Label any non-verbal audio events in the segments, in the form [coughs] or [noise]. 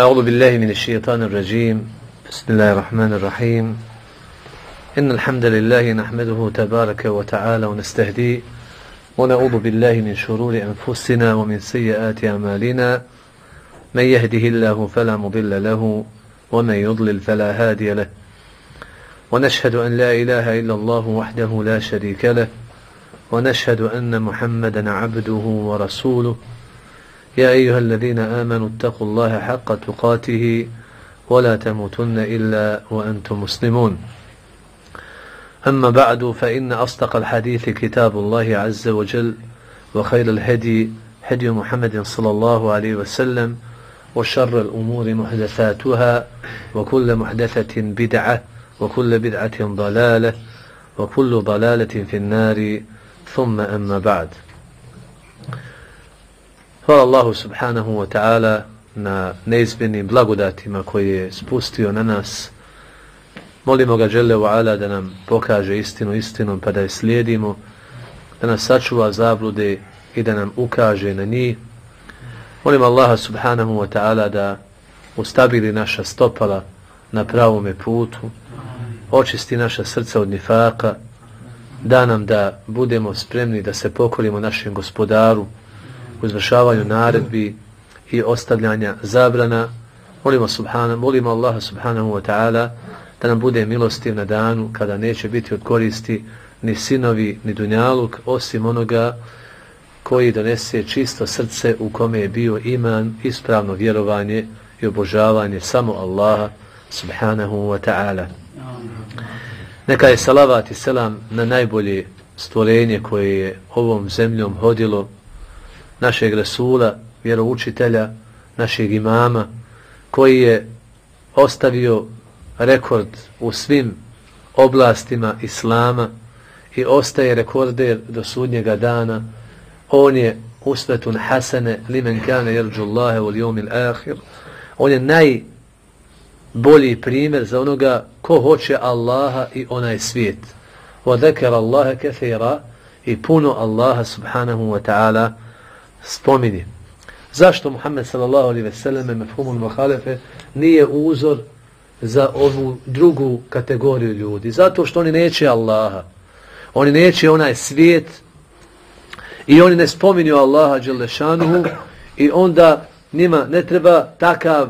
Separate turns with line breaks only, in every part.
أعوذ بالله من الشيطان الرجيم. بسم الله الرحمن الرحيم. إن الحمد لله نحمده تبارك وتعالى ونستهديه ونعوذ بالله من شرور أنفسنا ومن سيئات أعمالنا. من يهده الله فلا مضل له ومن يضلل فلا هادي له. ونشهد أن لا إله إلا الله وحده لا شريك له. ونشهد أن محمدا عبده ورسوله. يا أيها الذين آمنوا اتقوا الله حق تقاته ولا تموتن إلا وأنتم مسلمون. أما بعد فإن أصدق الحديث كتاب الله عز وجل وخير الهدي هدي محمد صلى الله عليه وسلم وشر الأمور محدثاتها وكل محدثة بدعة وكل بدعة ضلالة وكل ضلالة في النار. ثم أما بعد. Hvala Allahu subhanahu wa ta'ala na neizmjenim blagodatima koje je spustio na nas. Molimo ga Đele wa ala da nam pokaže istinu istinom pa da je slijedimo, da nas sačuva zablude i da nam ukaže na njih. Molim Allaha subhanahu wa ta'ala da ustabili naša stopala na pravome putu, očisti naša srca od nifaka, da nam da budemo spremni da se pokorimo našem gospodaru, u izvršavanju naredbi i ostavljanja zabrana. Molimo, subhana, molimo Allaha subhanahu wa ta'ala da nam bude milostiv na danu kada neće biti od koristi ni sinovi ni dunjaluk osim onoga koji donese čisto srce u kome je bio iman, ispravno vjerovanje i obožavanje samo Allaha subhanahu wa ta'ala. Neka je salavat i selam na najbolje stvorenje koje je ovom zemljom hodilo našeg Resula, vjeroučitelja, našeg imama, koji je ostavio rekord u svim oblastima Islama i ostaje rekorder do sudnjega dana. On je usvetun hasane limen kane jerđu Allahe u lijomil ahir. On je najbolji primjer za onoga ko hoće Allaha i onaj svijet. Wa dhekar Allahe kathira i puno Allaha subhanahu wa ta'ala spominje. Zašto Muhammed sallallahu alaihi ve selleme mefhumul muhalefe nije uzor za ovu drugu kategoriju ljudi? Zato što oni neće Allaha. Oni neće onaj svijet i oni ne spominju Allaha Đelešanuhu i onda njima ne treba takav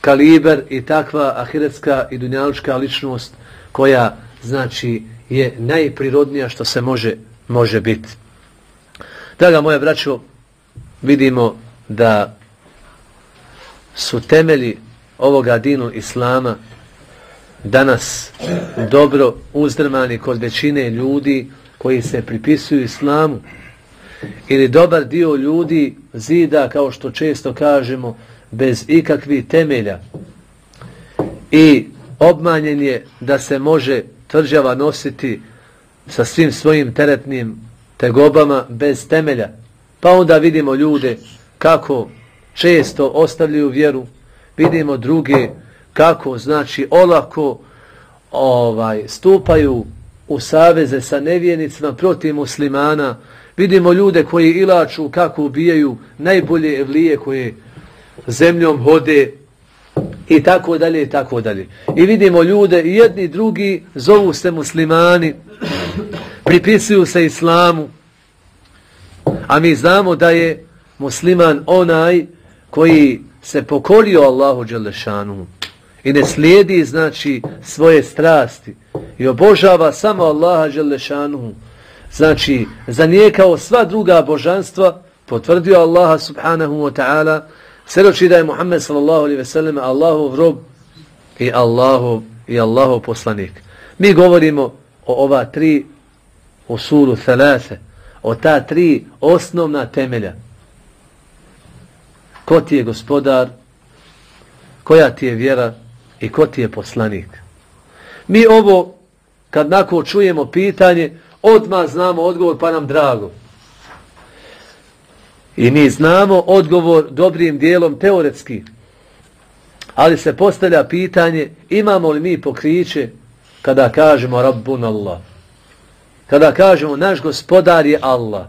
kaliber i takva ahiretska i dunjalučka ličnost koja znači je najprirodnija što se može može biti. Draga moja braćo, vidimo da su temeli ovoga dinu Islama danas dobro uzdrmani kod većine ljudi koji se pripisuju Islamu ili dobar dio ljudi zida, kao što često kažemo, bez ikakvih temelja i obmanjen je da se može tvrđava nositi sa svim svojim teretnim tegobama bez temelja. Pa onda vidimo ljude kako često ostavljaju vjeru, vidimo druge kako znači olako ovaj stupaju u saveze sa nevjenicima protiv muslimana, vidimo ljude koji ilaču kako ubijaju najbolje evlije koje zemljom hode i tako dalje i tako dalje. I vidimo ljude i jedni drugi zovu se muslimani, pripisuju se islamu, A mi znamo da je musliman onaj koji se pokolio Allahu Đelešanu i ne slijedi znači svoje strasti i obožava samo Allaha Đelešanu. Znači, zanijekao sva druga božanstva, potvrdio Allaha subhanahu wa ta'ala, sredoči da je Muhammed sallallahu alaihi ve sellem Allahov rob i Allahov, i Allahov poslanik. Mi govorimo o ova tri usulu thalase, od ta tri osnovna temelja. Ko ti je gospodar, koja ti je vjera i ko ti je poslanik. Mi ovo, kad nako čujemo pitanje, odmah znamo odgovor pa nam drago. I mi znamo odgovor dobrim dijelom teoretski. Ali se postavlja pitanje, imamo li mi pokriće kada kažemo Rabbun Allah kada kažemo naš gospodar je Allah.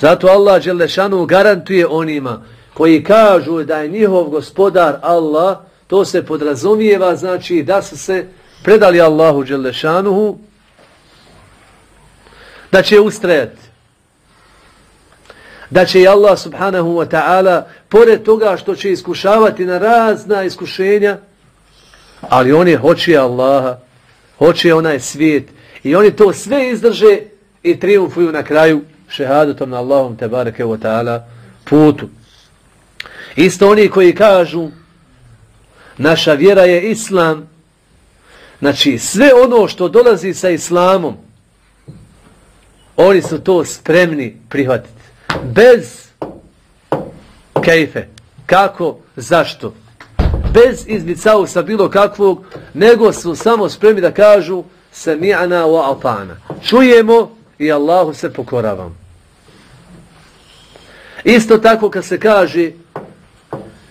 Zato Allah Đelešanu garantuje onima koji kažu da je njihov gospodar Allah, to se podrazumijeva, znači da su se predali Allahu Đelešanuhu, da će ustrajati. Da će i Allah subhanahu wa ta'ala, pored toga što će iskušavati na razna iskušenja, ali oni hoće Allaha, hoće onaj svijet i oni to sve izdrže i triumfuju na kraju šehadutom na Allahom te bareke wa ta'ala putu. Isto oni koji kažu naša vjera je islam, znači sve ono što dolazi sa islamom, oni su to spremni prihvatiti. Bez kejfe. Kako? Zašto? Bez izbicao sa bilo kakvog, nego su samo spremni da kažu sami'ana wa atana. Čujemo i Allahu se pokoravam. Isto tako kad se kaže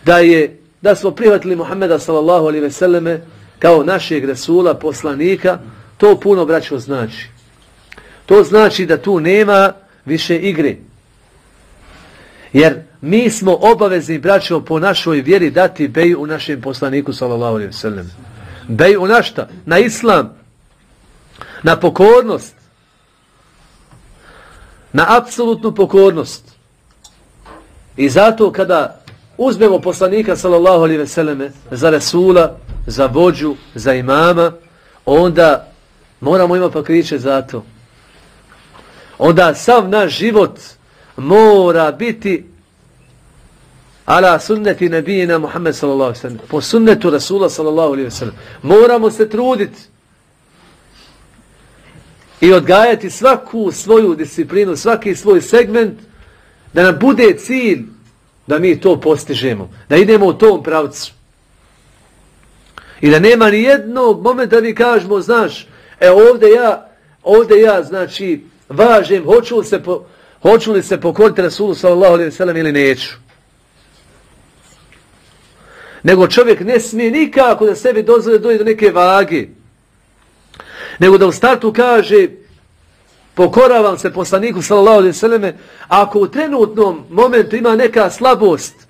da je da smo prihvatili Muhammeda sallallahu alejhi ve selleme kao našeg resula, poslanika, to puno braćo znači. To znači da tu nema više igre. Jer mi smo obavezni braćo po našoj vjeri dati bej u našem poslaniku sallallahu alejhi ve selleme. Bej u našta? Na islam. Na pokornost. Na apsolutnu pokornost. I zato kada uzmemo poslanika sallallahu alaihi sallam, za Resula, za vođu, za imama, onda moramo imati pokriće za to. Onda sav naš život mora biti ala sunneti nebijina Muhammed sallallahu alaihi veseleme. Po sunnetu Rasula sallallahu alaihi sallam. Moramo se truditi i odgajati svaku svoju disciplinu, svaki svoj segment da nam bude cilj da mi to postižemo, da idemo u tom pravcu. I da nema ni jednog momenta da mi kažemo, znaš, e ovdje ja, ovdje ja, znači, važem, hoću se, po, hoću li se pokoriti Rasulu sallallahu alaihi sallam ili neću. Nego čovjek ne smije nikako da sebi dozvoli doći do neke vage. Nego da u startu kaže, pokoravam se poslaniku sallallahu alaihi ve selleme ako u trenutnom momentu ima neka slabost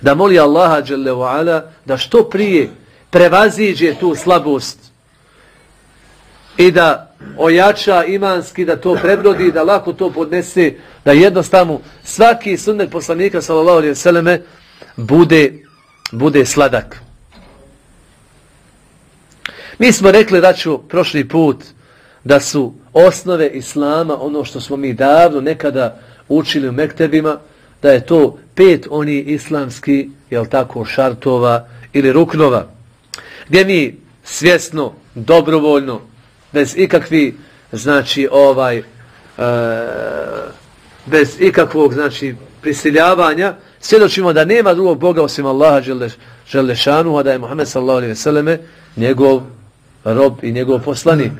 da moli Allaha dželle ve da što prije prevaziđe tu slabost i da ojača imanski da to prebrodi da lako to podnese da jednostavno svaki sunnet poslanika sallallahu alejhi ve selleme bude bude sladak. Mi smo rekli da prošli put da su osnove islama, ono što smo mi davno nekada učili u mektebima, da je to pet oni islamski, jel tako, šartova ili ruknova, gdje mi svjesno, dobrovoljno, bez ikakvi, znači, ovaj, e, bez ikakvog, znači, prisiljavanja, svjedočimo da nema drugog Boga osim Allaha Želešanu, a da je Muhammed sallallahu alaihi ve selleme njegov rob i njegov poslanik.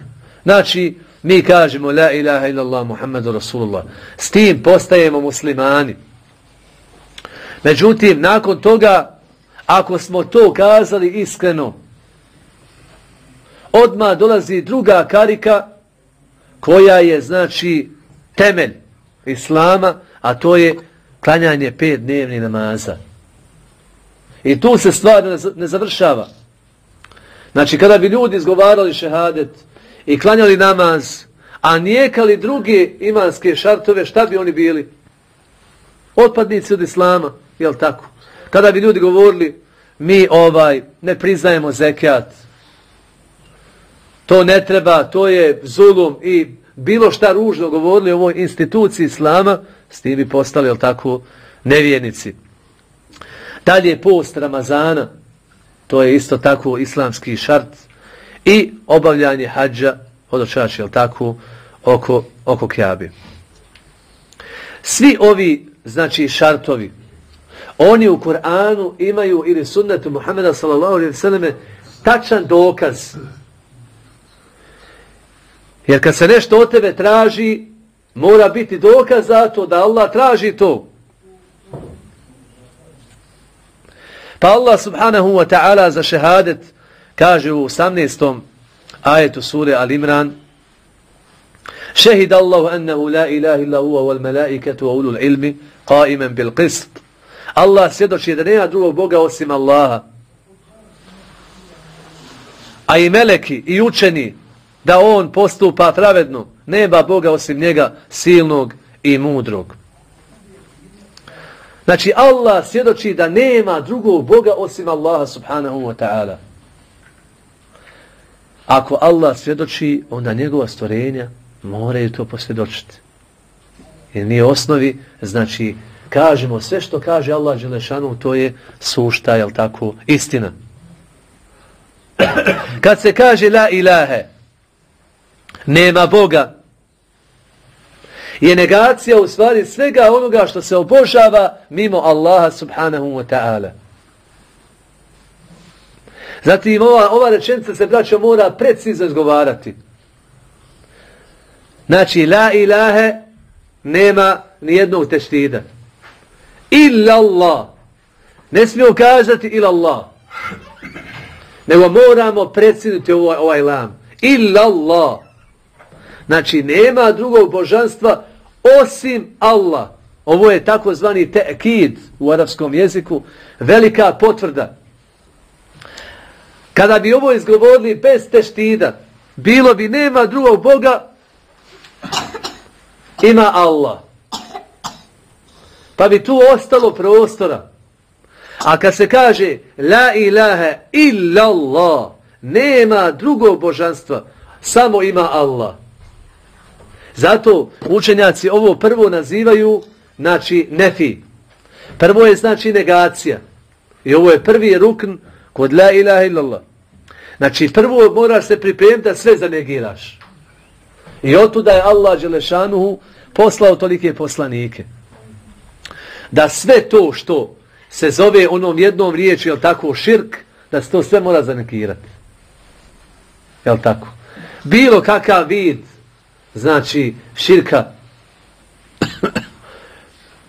Znači, mi kažemo la ilaha illallah Muhammedu Rasulullah. S tim postajemo muslimani. Međutim, nakon toga, ako smo to kazali iskreno, odma dolazi druga karika koja je, znači, temelj Islama, a to je klanjanje pet dnevni namaza. I tu se stvar ne završava. Znači, kada bi ljudi izgovarali šehadet, i klanjali namaz, a nijekali druge imanske šartove, šta bi oni bili? Otpadnici od islama, jel tako? Kada bi ljudi govorili, mi ovaj ne priznajemo zekijat, to ne treba, to je zulum i bilo šta ružno govorili o ovoj instituciji islama, s tim bi postali, jel tako, nevjernici. Dalje post Ramazana, to je isto tako islamski šart, i obavljanje hađa hodočači, jel tako, oko, oko kjabi. Svi ovi, znači, šartovi, oni u Kur'anu imaju ili sunnetu Muhammeda sallallahu alaihi vseleme tačan dokaz. Jer kad se nešto od tebe traži, mora biti dokaz za to da Allah traži to. Pa Allah subhanahu wa ta'ala za šehadet kaže u 18. ajetu sure Al Imran Šehid Allahu ennehu la ilaha illa huwa wal malaikatu wa ulul ilmi qaimen bil qist. Allah svjedoči da nema drugog Boga osim Allaha. A i meleki i učeni da on postupa pravedno. Nema Boga osim njega silnog i mudrog. Znači Allah svjedoči da nema drugog Boga osim Allaha subhanahu wa ta'ala. Ako Allah svjedoči, onda njegova stvorenja moraju to posvjedočiti. Jer nije osnovi, znači, kažemo sve što kaže Allah Đelešanu, to je sušta, jel tako, istina. [clears throat] Kad se kaže la ilahe, nema Boga, je negacija u stvari svega onoga što se obožava mimo Allaha subhanahu wa ta'ala. Zatim ova, ova rečenica se braćo mora precizno izgovarati. Znači, la ilahe nema nijednog teštida. Illa Allah. Ne smijemo kazati illa Allah. Nego moramo preciniti ovaj, ovaj lam. Illa Allah. Znači, nema drugog božanstva osim Allah. Ovo je takozvani te'kid u arapskom jeziku. Velika potvrda. Kada bi ovo izgovorili bez teštida, bilo bi nema drugog Boga, ima Allah. Pa bi tu ostalo prostora. A kad se kaže la ilaha illa Allah, nema drugog božanstva, samo ima Allah. Zato učenjaci ovo prvo nazivaju znači nefi. Prvo je znači negacija. I ovo je prvi rukn kod la ilaha illallah. Znači prvo moraš se pripremiti da sve zanegiraš. I otuda je Allah Đelešanuhu poslao tolike poslanike. Da sve to što se zove onom jednom riječi, jel tako, širk, da se to sve mora zanegirati. Jel tako? Bilo kakav vid, znači širka,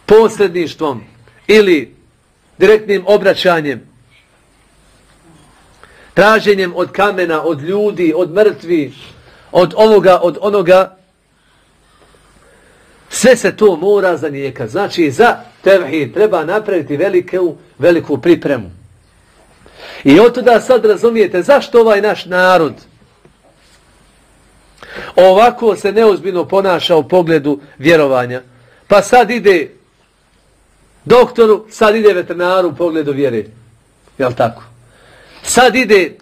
posredništvom ili direktnim obraćanjem, traženjem od kamena, od ljudi, od mrtvi, od ovoga, od onoga, sve se to mora za nijeka. Znači, za tevhid treba napraviti veliku, veliku pripremu. I od toga sad razumijete zašto ovaj naš narod ovako se neozbiljno ponaša u pogledu vjerovanja. Pa sad ide doktoru, sad ide veterinaru u pogledu vjere. Jel tako? Sad ide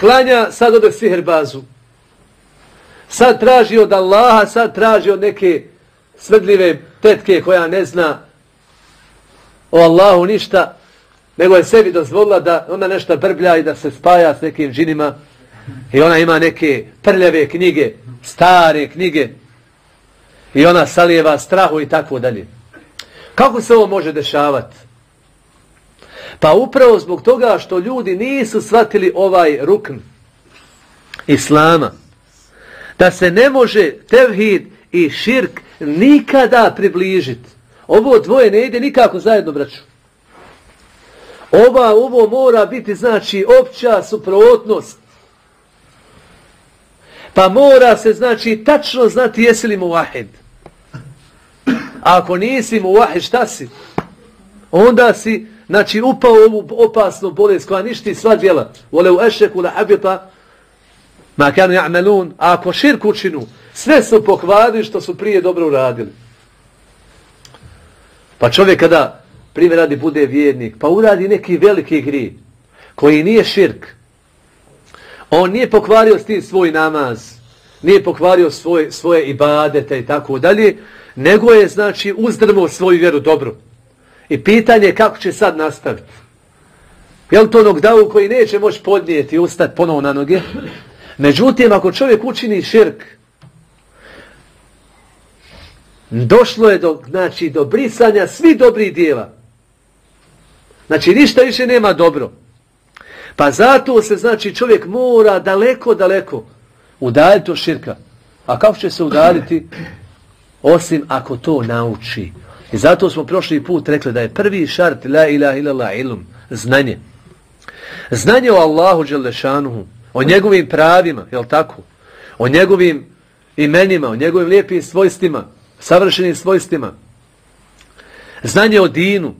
klanja, sad ode siherbazu. Sad traži od Allaha, sad traži od neke svrdljive tetke koja ne zna o Allahu ništa, nego je sebi dozvolila da ona nešto brblja i da se spaja s nekim džinima i ona ima neke prljave knjige, stare knjige i ona salijeva strahu i tako dalje. Kako se ovo može dešavati? Pa upravo zbog toga što ljudi nisu shvatili ovaj rukn Islama, da se ne može tevhid i širk nikada približiti. Ovo dvoje ne ide nikako zajedno, braću. Ova, ovo mora biti, znači, opća suprotnost. Pa mora se, znači, tačno znati jesi li muvahid. A ako nisi muvahid, šta si? Onda si, znači, upao ovu opasnu bolest koja ništi sva djela. Vole u ešeku la habita, ma kanu ja'melun, a ako širk učinu, sve su pokvali što su prije dobro uradili. Pa čovjek kada primjer radi bude vjernik, pa uradi neki veliki gri, koji nije širk, on nije pokvario s tim svoj namaz, nije pokvario svoje, svoje ibadete i tako dalje, nego je, znači, uzdrmo svoju vjeru dobro. I pitanje je kako će sad nastaviti. Je li to onog davu koji neće moći podnijeti i ustati ponovo na noge? Međutim, ako čovjek učini širk, došlo je do, znači, do brisanja svi dobrih dijela. Znači, ništa više nema dobro. Pa zato se, znači, čovjek mora daleko, daleko udaljiti od širka. A kako će se udaljiti? Osim ako to nauči. I zato smo prošli put rekli da je prvi šart la ilaha illallah ilum, znanje. Znanje o Allahu Đelešanuhu, o njegovim pravima, jel tako? O njegovim imenima, o njegovim lijepim svojstvima, savršenim svojstvima. Znanje o dinu,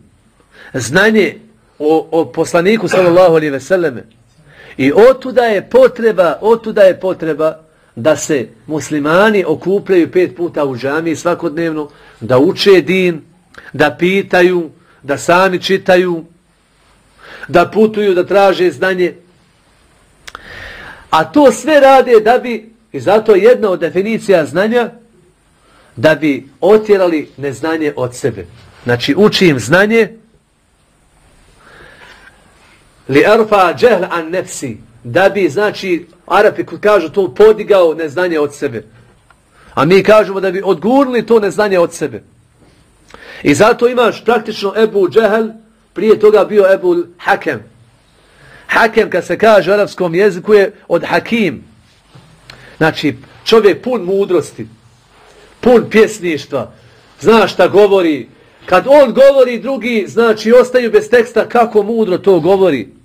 znanje o, o poslaniku sallallahu alaihi ve selleme. I otuda je potreba, otuda je potreba da se muslimani okupljaju pet puta u džamii svakodnevno, da uče din, da pitaju, da sami čitaju, da putuju, da traže znanje. A to sve rade da bi, i zato jedna od definicija znanja, da bi otjerali neznanje od sebe. Znači, učim znanje, li arfa džehl an nefsi, da bi, znači, Arapi kažu to podigao neznanje od sebe. A mi kažemo da bi odgurnili to neznanje od sebe. I zato imaš praktično Ebu Džehel, prije toga bio Ebu Hakem. Hakem, kad se kaže u arapskom jeziku, je od Hakim. Znači, čovjek pun mudrosti, pun pjesništva, zna šta govori. Kad on govori, drugi, znači, ostaju bez teksta kako mudro to govori.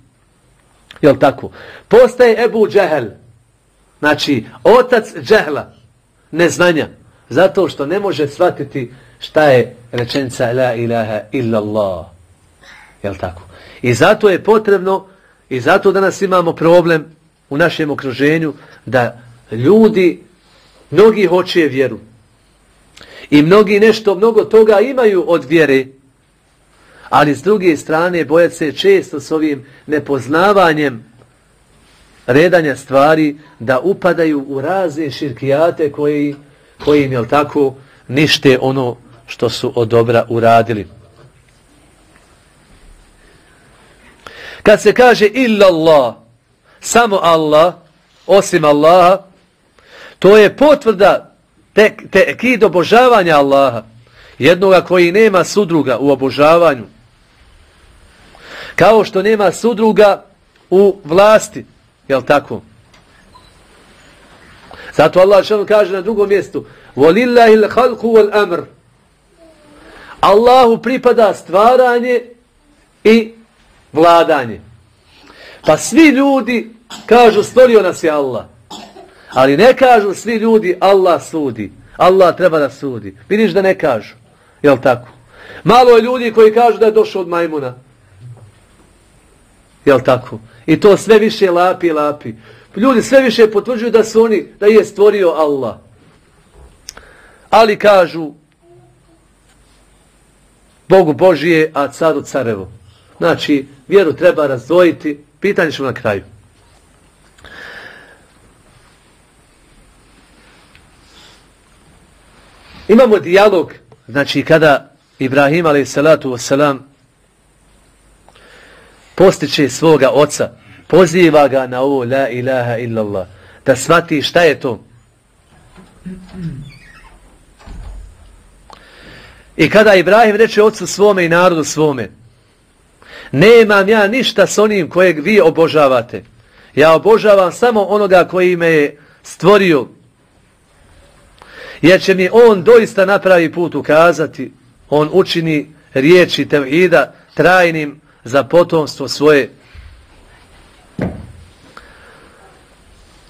Jel tako? Postaje Ebu Džehel. Znači, otac Džehla, neznanja. Zato što ne može shvatiti šta je rečenica la ilaha illa Allah. Jel tako? I zato je potrebno, i zato danas imamo problem u našem okruženju, da ljudi, mnogi hoće vjeru. I mnogi nešto, mnogo toga imaju od vjere, ali s druge strane bojat se često s ovim nepoznavanjem redanja stvari da upadaju u razne širkijate koji, koji im, jel tako, nište ono što su od dobra uradili. Kad se kaže illa Allah, samo Allah, osim Allaha, to je potvrda te, te obožavanja Allaha, jednoga koji nema sudruga u obožavanju, Kao što nema sudruga u vlasti. Jel tako? Zato Allah što kaže na drugom mjestu وَلِلَّهِ الْحَلْقُ وَالْأَمْرِ Allahu pripada stvaranje i vladanje. Pa svi ljudi kažu stvorio nas je Allah. Ali ne kažu svi ljudi Allah sudi. Allah treba da sudi. Vidiš da ne kažu. Jel tako? Malo je ljudi koji kažu da je došao od majmuna. Jel tako? I to sve više lapi, lapi. Ljudi sve više potvrđuju da su oni, da je stvorio Allah. Ali kažu Bogu Božije, a caru carevo. Znači, vjeru treba razdvojiti. Pitanje ćemo na kraju. Imamo dijalog, znači kada Ibrahim alaih salatu wasalam postiče svoga oca, poziva ga na ovo la ilaha illallah, da shvati šta je to. I kada Ibrahim reče ocu svome i narodu svome, nemam ja ništa s onim kojeg vi obožavate. Ja obožavam samo onoga koji me je stvorio. Jer će mi on doista napravi put ukazati, on učini riječi tevhida trajnim za potomstvo svoje.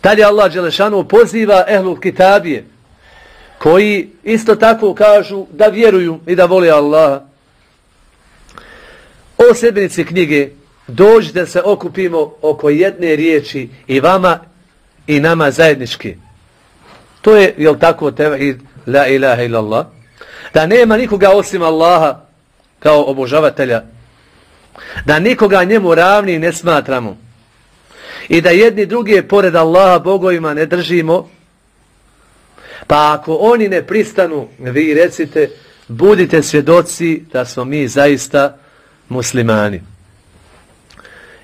Tad je Allah Đelešanu poziva ehlu kitabije, koji isto tako kažu da vjeruju i da vole Allaha. O sedmenici knjige, dođite se okupimo oko jedne riječi i vama i nama zajednički. To je, jel tako, tevahid, la ilaha illallah, da nema nikoga osim Allaha kao obožavatelja da nikoga njemu ravni ne smatramo. I da jedni drugi pored Allaha bogovima ne držimo, pa ako oni ne pristanu, vi recite, budite svjedoci da smo mi zaista muslimani.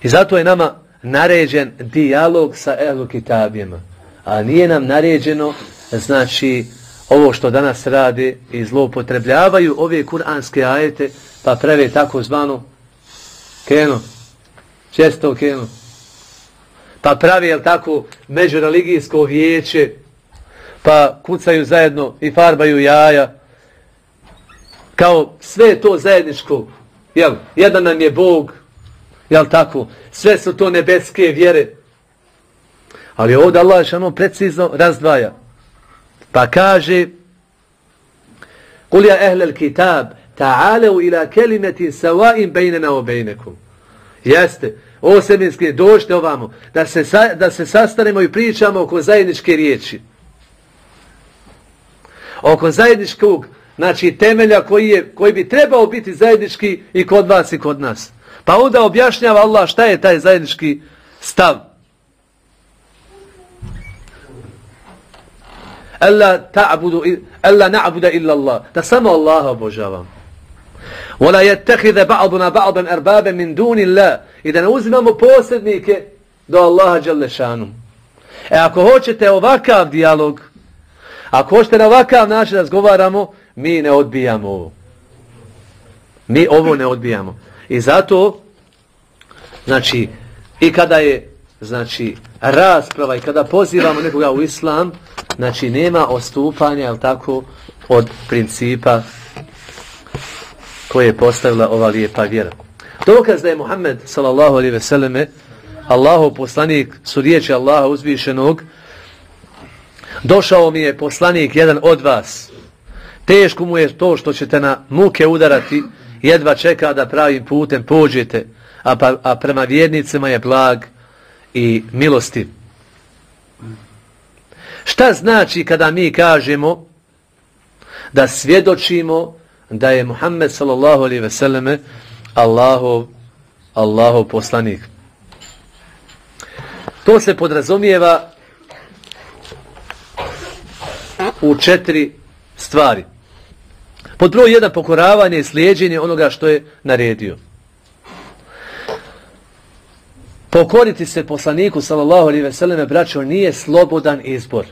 I zato je nama naređen dijalog sa ehlu kitabijama, a nije nam naređeno, znači, ovo što danas rade i zloupotrebljavaju ove kuranske ajete, pa preve tako Keno. Često keno. Pa pravi, jel tako, međureligijsko vijeće, pa kucaju zajedno i farbaju jaja. Kao sve to zajedničko, jel, jedan nam je Bog, jel tako, sve su to nebeske vjere. Ali ovdje Allah šano precizno razdvaja. Pa kaže Kul ja ehlel kitab ta'alev ila kelimetin sawa'in bejnena o bejnekum. Jeste, o seminske, došte ovamo, da se, da se sastanemo i pričamo oko zajedničke riječi. Oko zajedničkog, znači temelja koji, je, koji bi trebao biti zajednički i kod vas i kod nas. Pa onda objašnjava Allah šta je taj zajednički stav. Alla ta'budu alla na'budu illa Allah. Da samo Allaha obožavamo. ولا يتخذ بعضنا min duni من I da ne uzimamo posrednike do Allaha dželle šanu. E ako hoćete ovakav dijalog ako hoćete na ovakav način razgovaramo mi ne odbijamo ovo. Mi ovo ne odbijamo. I zato znači i kada je znači rasprava i kada pozivamo nekoga u islam znači nema ostupanja jel tako od principa koje je postavila ova lijepa vjera. Dokaz da je Muhammed sallallahu alaihi ve selleme Allahov poslanik su riječi Allaha uzvišenog došao mi je poslanik jedan od vas teško mu je to što ćete na muke udarati jedva čeka da pravim putem pođete a, pa, a prema vjernicima je blag i milosti šta znači kada mi kažemo da svjedočimo da je Muhammed sallallahu alaihi ve selleme Allahov, Allahov poslanik. To se podrazumijeva u četiri stvari. Pod broj jedan pokoravanje i slijedženje onoga što je naredio. Pokoriti se poslaniku sallallahu alaihi ve selleme braćo nije slobodan izbor.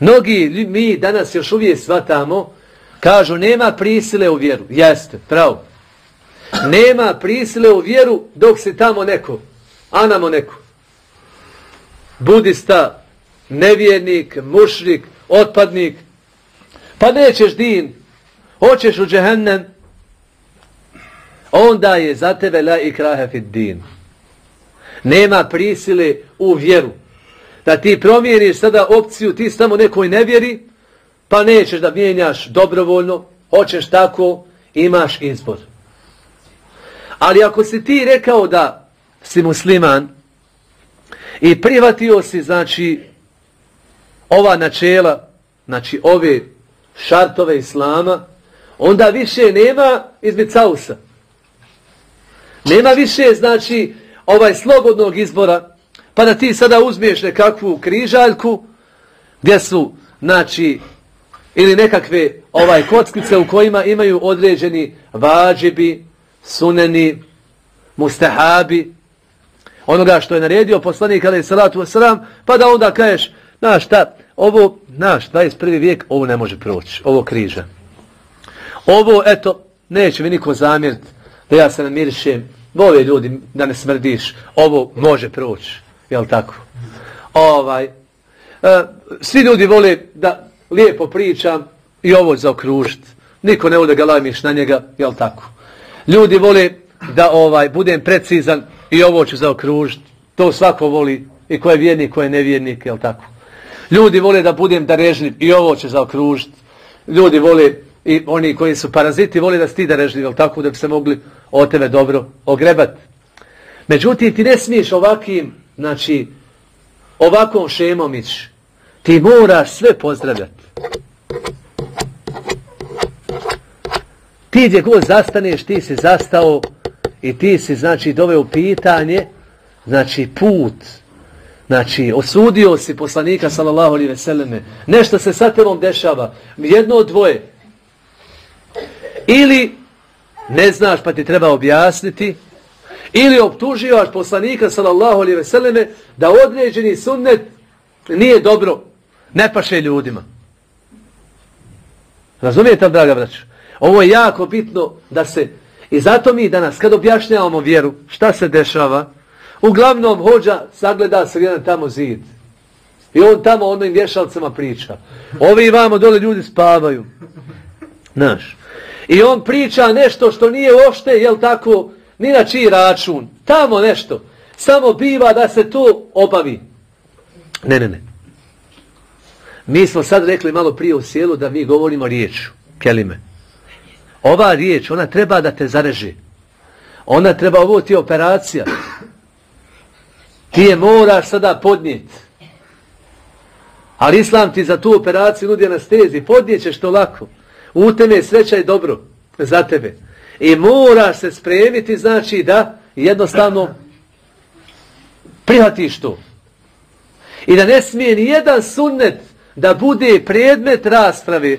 Mnogi mi danas još uvijek svatamo, kažu nema prisile u vjeru. Jeste, pravo. Nema prisile u vjeru dok se tamo neko, anamo neko. Budista, nevjernik, mušrik, otpadnik. Pa nećeš din, hoćeš u džehennem, onda je za tebe la ikrahe fid din. Nema prisile u vjeru da ti promijeniš sada opciju, ti samo nekoj ne vjeri, pa nećeš da mijenjaš dobrovoljno, hoćeš tako, imaš izbor. Ali ako si ti rekao da si musliman i privatio si, znači, ova načela, znači ove šartove islama, onda više nema izbicausa. Nema više, znači, ovaj slobodnog izbora, pa da ti sada uzmiješ nekakvu križaljku gdje su, znači, ili nekakve ovaj kockice u kojima imaju određeni vađibi, suneni, mustahabi, onoga što je naredio poslanik alaih salatu wasalam, pa da onda kažeš, znaš šta, ovo, naš, 21. vijek, ovo ne može proći, ovo križa. Ovo, eto, neće mi niko zamjeriti da ja se namirišem, vole ljudi da ne smrdiš, ovo može proći jel tako? Ovaj, e, svi ljudi vole da lijepo pričam i ovo zaokružiti. Niko ne vole ga lajmiš na njega, jel tako? Ljudi vole da ovaj budem precizan i ovo ću zaokružiti. To svako voli i ko je vjernik, ko je nevjernik, jel tako? Ljudi vole da budem darežljiv i ovo će zaokružiti. Ljudi vole i oni koji su paraziti vole da sti darežljiv, jel tako? Da bi se mogli o tebe dobro ogrebati. Međutim, ti ne smiješ ovakvim znači, ovakvom šemom ići, ti moraš sve pozdravljati. Ti gdje god zastaneš, ti si zastao i ti si, znači, doveo pitanje, znači, put, znači, osudio si poslanika, sallallahu alaihi veseleme, nešto se sa tebom dešava, jedno od dvoje, ili ne znaš pa ti treba objasniti, ili optuživaš poslanika sallallahu alejhi ve selleme da određeni sunnet nije dobro ne paše ljudima. Razumijete draga braćo? Ovo je jako bitno da se i zato mi danas kad objašnjavamo vjeru šta se dešava? Uglavnom hođa sagleda se jedan tamo zid. I on tamo onim vješalcima priča. Ovi vamo dole ljudi spavaju. Naš i on priča nešto što nije uopšte jel tako ni na čiji račun, tamo nešto, samo biva da se to obavi. Ne, ne, ne. Mi smo sad rekli malo prije u sjelu da mi govorimo riječu, kelime. Ova riječ, ona treba da te zareži. Ona treba, ovo ti operacija. Ti je moraš sada podnijeti. Ali Islam ti za tu operaciju nudi anestezi. Podnijećeš to lako. U teme je sreća i dobro za tebe. I moraš se spremiti, znači da jednostavno prihvatiš to. I da ne smije ni jedan sunnet da bude predmet rasprave.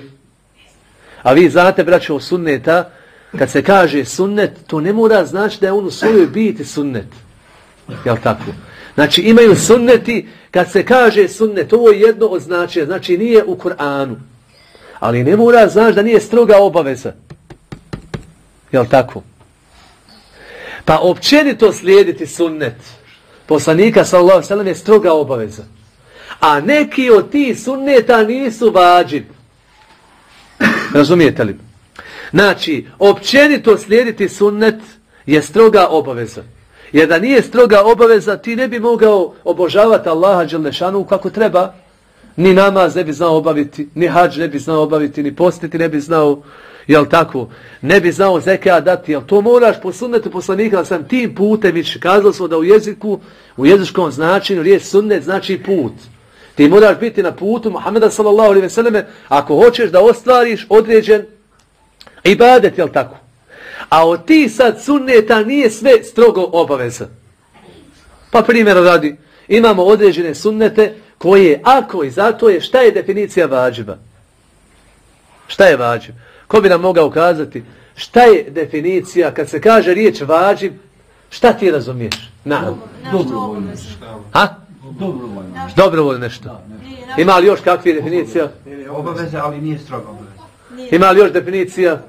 A vi znate, braćo, sunneta, kad se kaže sunnet, to ne mora znači da je on u svojoj biti sunnet. Jel tako? Znači imaju sunneti, kad se kaže sunnet, ovo je jedno od značaja, znači nije u Kur'anu. Ali ne mora znači da nije stroga obaveza. Jel tako? Pa općenito slijediti sunnet poslanika sallallahu sallam je stroga obaveza. A neki od tih sunneta nisu vađib. Razumijete li? Znači, općenito slijediti sunnet je stroga obaveza. Jer da nije stroga obaveza, ti ne bi mogao obožavati Allaha Đelešanu kako treba. Ni namaz ne bi znao obaviti, ni hađ ne bi znao obaviti, ni postiti ne bi znao, jel tako, ne bi znao zeka dati, jel to moraš po sunnetu poslanika, da sam tim putem, ići. kazali smo da u jeziku, u jezičkom značenju, riječ sunnet znači put. Ti moraš biti na putu Muhammeda sallallahu alaihi ve selleme, ako hoćeš da ostvariš određen ibadet, jel tako? A od ti sad sunneta nije sve strogo obaveza. Pa primjer radi, imamo određene sunnete koje, ako i zato je, šta je definicija vađiba? Šta je vađib? Ko bi nam mogao ukazati? Šta je definicija, kad se kaže riječ vađib, šta ti razumiješ? Na.
Dobrovoljno.
Ha?
Dobrovoljno.
Dobrovoljno nešto. Ima li još kakve definicija?
Obaveze, ali nije strogo obaveze.
Ima li još definicija?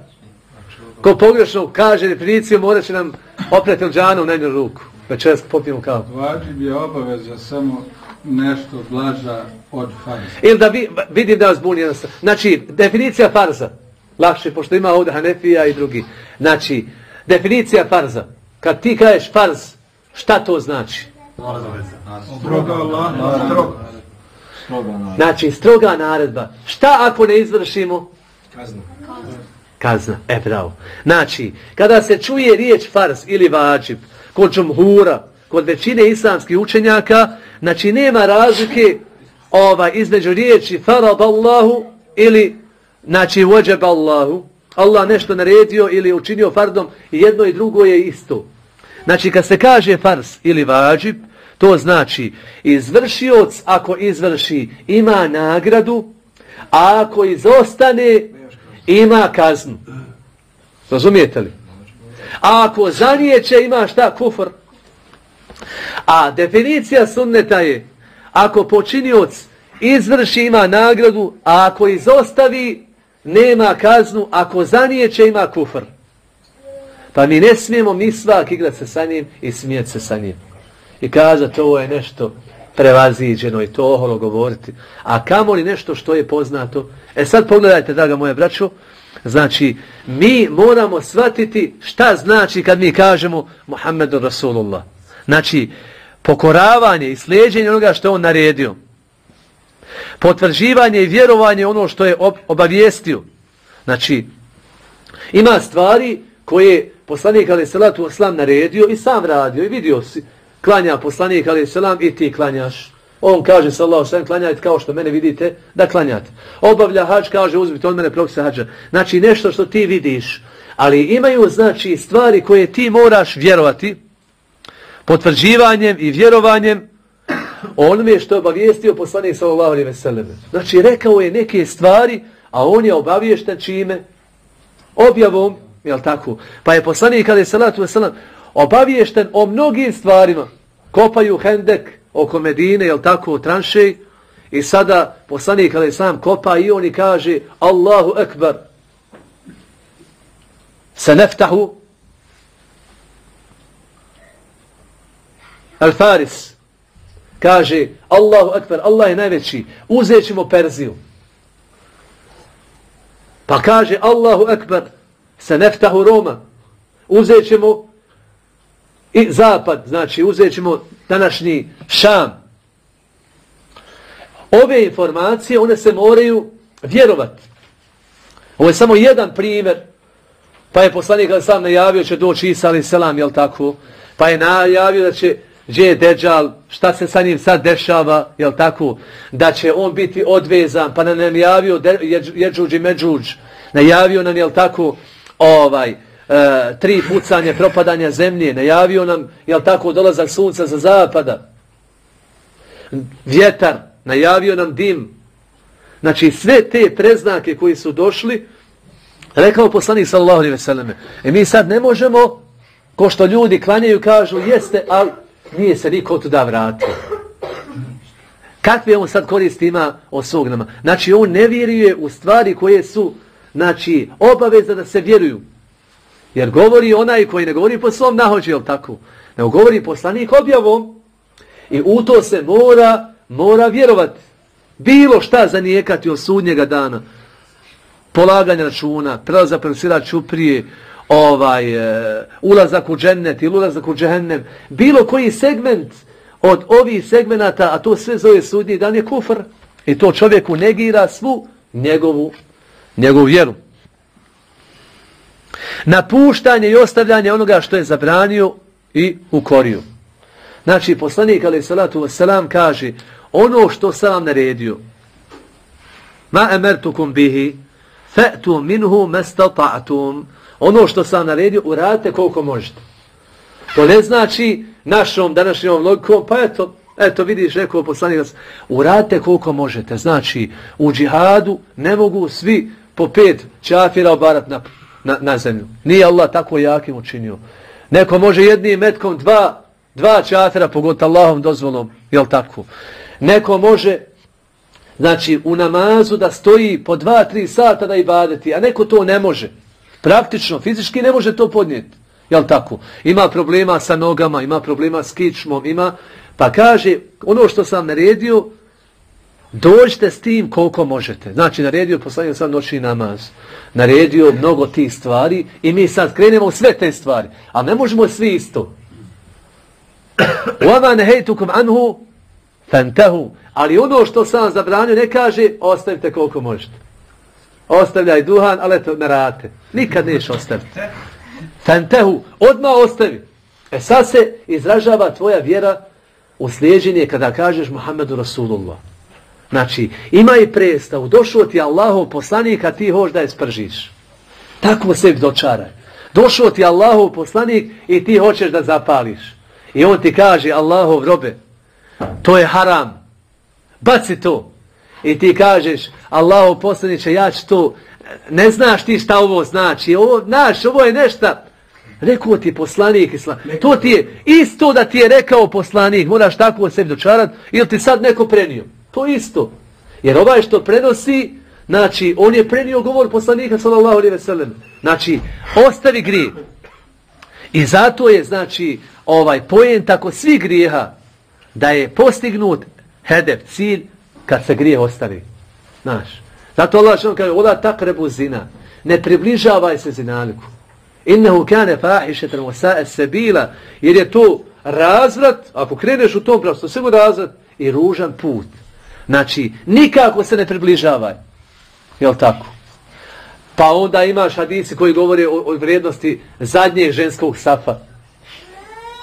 Ko pogrešno kaže definiciju, mora će nam opreti džanu na jednu ruku. Večeras popijemo kao.
Vađib je obaveza samo nešto blaža od farza.
Ili da vi, vidim da vas buni jedan stvar. Znači, definicija farza. Lakše, pošto ima ovdje Hanefija i drugi. Znači, definicija farza. Kad ti kažeš farz, šta to znači?
Stroga Allah, stroga.
Stroga naravno.
Znači, stroga naredba. Šta ako ne izvršimo?
Kazna.
Kazna. E, bravo. Znači, kada se čuje riječ farz ili vađib, kod džumhura, kod većine islamskih učenjaka, znači nema razlike ova, između riječi farad Allahu ili znači vođeb Allahu. Allah nešto naredio ili učinio fardom, jedno i drugo je isto. Znači, kad se kaže fars ili vađib, to znači izvršioc ako izvrši ima nagradu, a ako izostane ima kaznu. Razumijete li? A ako zanijeće ima šta kufr. A definicija sunneta je ako počinioc izvrši ima nagradu, a ako izostavi nema kaznu, ako zanijeće ima kufr. Pa mi ne smijemo mi svak igrati se sa njim i smijeti se sa njim. I kazati ovo je nešto prevaziđeno i to oholo govoriti. A kamo li nešto što je poznato? E sad pogledajte, draga moje braćo, znači mi moramo shvatiti šta znači kad mi kažemo Muhammedu Rasulullah. Znači, pokoravanje i slijedjenje onoga što je on naredio. Potvrđivanje i vjerovanje ono što je obavijestio. Znači, ima stvari koje poslanik Ali Salatu Oslam naredio i sam radio i vidio si klanja poslanik Ali Salam i ti klanjaš. On kaže sallahu sallam klanjajte kao što mene vidite da klanjate. Obavlja hađ kaže uzmite od mene propisa hađa. Znači nešto što ti vidiš. Ali imaju znači stvari koje ti moraš vjerovati potvrđivanjem i vjerovanjem onome što je obavijestio poslanik sallallahu alejhi ve sellem. Znači rekao je neke stvari, a on je obaviješten čime? Objavom, jel tako? Pa je poslanik alaihi sallatu ve sellem obaviješten o mnogim stvarima. Kopaju hendek oko Medine, jel tako, tranšej. I sada poslanik alaihi sam kopa i oni kaže Allahu ekber. Se neftahu Al-Faris kaže Allahu Akbar, Allah je najveći, uzet ćemo Perziju. Pa kaže Allahu Akbar, se neftahu Roma, uzet ćemo i zapad, znači uzet ćemo današnji Šam. ove informacije, one se moraju vjerovati. Ovo je samo jedan primjer. Pa je poslanik sam najavio će doći Isa ali selam, jel tako? Pa je najavio da će gdje je Deđal, šta se sa njim sad dešava, jel tako? Da će on biti odvezan, pa nam je najavio Jeđuđ i Međuđ. Najavio nam, jel tako, ovaj, e, tri pucanje, propadanja zemlje. Najavio nam, jel tako, dolazak sunca za zapada. Vjetar, najavio nam dim, Znači sve te preznake koji su došli, rekao poslanik sallallahu alejhi ve selleme. E mi sad ne možemo ko što ljudi klanjaju kažu jeste, ali nije se niko tuda vratio. Kakve on sad koristi ima od svog nama? Znači on ne vjeruje u stvari koje su znači obaveza da se vjeruju. Jer govori onaj koji ne govori po svom nahođu, jel tako? Ne govori poslanik objavom i u to se mora, mora vjerovati bilo šta zanijekati od sudnjega dana, polaganja računa, prelaza prelazira čuprije, ovaj, e, ulazak u džennet ili ulazak u džehennem, bilo koji segment od ovih segmenata, a to sve zove sudnji dan je kufr, i to čovjeku negira svu njegovu, njegovu vjeru. Napuštanje i ostavljanje onoga što je zabranio i ukorio. Znači, poslanik, ali salatu wasalam, kaže, ono što sam vam naredio. Ma emertukum bihi, fe'tu minhu mestata'tum. Ono što sam naredio, uradite koliko možete. To ne znači našom današnjom logikom, pa eto, eto vidiš, rekao poslanik, uradite koliko možete. Znači, u džihadu ne mogu svi po pet čafira obarat na, na, na zemlju. Nije Allah tako jakim učinio. Neko može jednim metkom dva, dva čafira, pogot Allahom dozvolom, jel tako? Neko može, znači, u namazu da stoji po dva, tri sata da ibadeti, a neko to ne može. Praktično, fizički ne može to podnijeti. Jel tako? Ima problema sa nogama, ima problema s kičmom, ima... Pa kaže, ono što sam naredio, dođite s tim koliko možete. Znači, naredio poslanio sam noćni namaz. Naredio mnogo tih stvari i mi sad krenemo sve te stvari. A ne možemo svi isto. [coughs] Uama nehejtukum anhu Fantahu. Ali ono što sam zabranio ne kaže ostavite koliko možete. Ostavljaj duhan, ali eto ne rate. Nikad neš ostaviti. Fentehu, Odma ostavi. E sad se izražava tvoja vjera u slijeđenje kada kažeš Muhammedu Rasulullah. Znači, ima i predstavu. Došao ti Allahov poslanik, a ti hoš da je spržiš. Tako se dočaraj. Došao ti Allahov poslanik i ti hoćeš da zapališ. I on ti kaže, Allahov robe, To je haram. Baci to. I ti kažeš, Allahu poslaniće, ja ću to, ne znaš ti šta ovo znači. Ovo, znaš, ovo je nešta. Rekao ti poslanik, islam. to ti je isto da ti je rekao poslanik, moraš tako sebi dočarat, ili ti sad neko prenio. To isto. Jer ovaj što prenosi, znači, on je prenio govor poslanika, sallallahu alaihi ve sellem. Znači, ostavi grije. I zato je, znači, ovaj pojen tako svi grijeha, da je postignut hedef, cilj, kad se grije ostavi. Znaš. Zato Allah što kaže, ola takrebu zina, ne približavaj se zinaliku. Innehu kane fahišetan vasae sebila, jer je to razvrat, ako kreneš u tom pravstvu, sve razvrat i ružan put. Znači, nikako se ne približavaj. Jel tako? Pa onda imaš hadisi koji govore o, o vrijednosti zadnjeg ženskog safa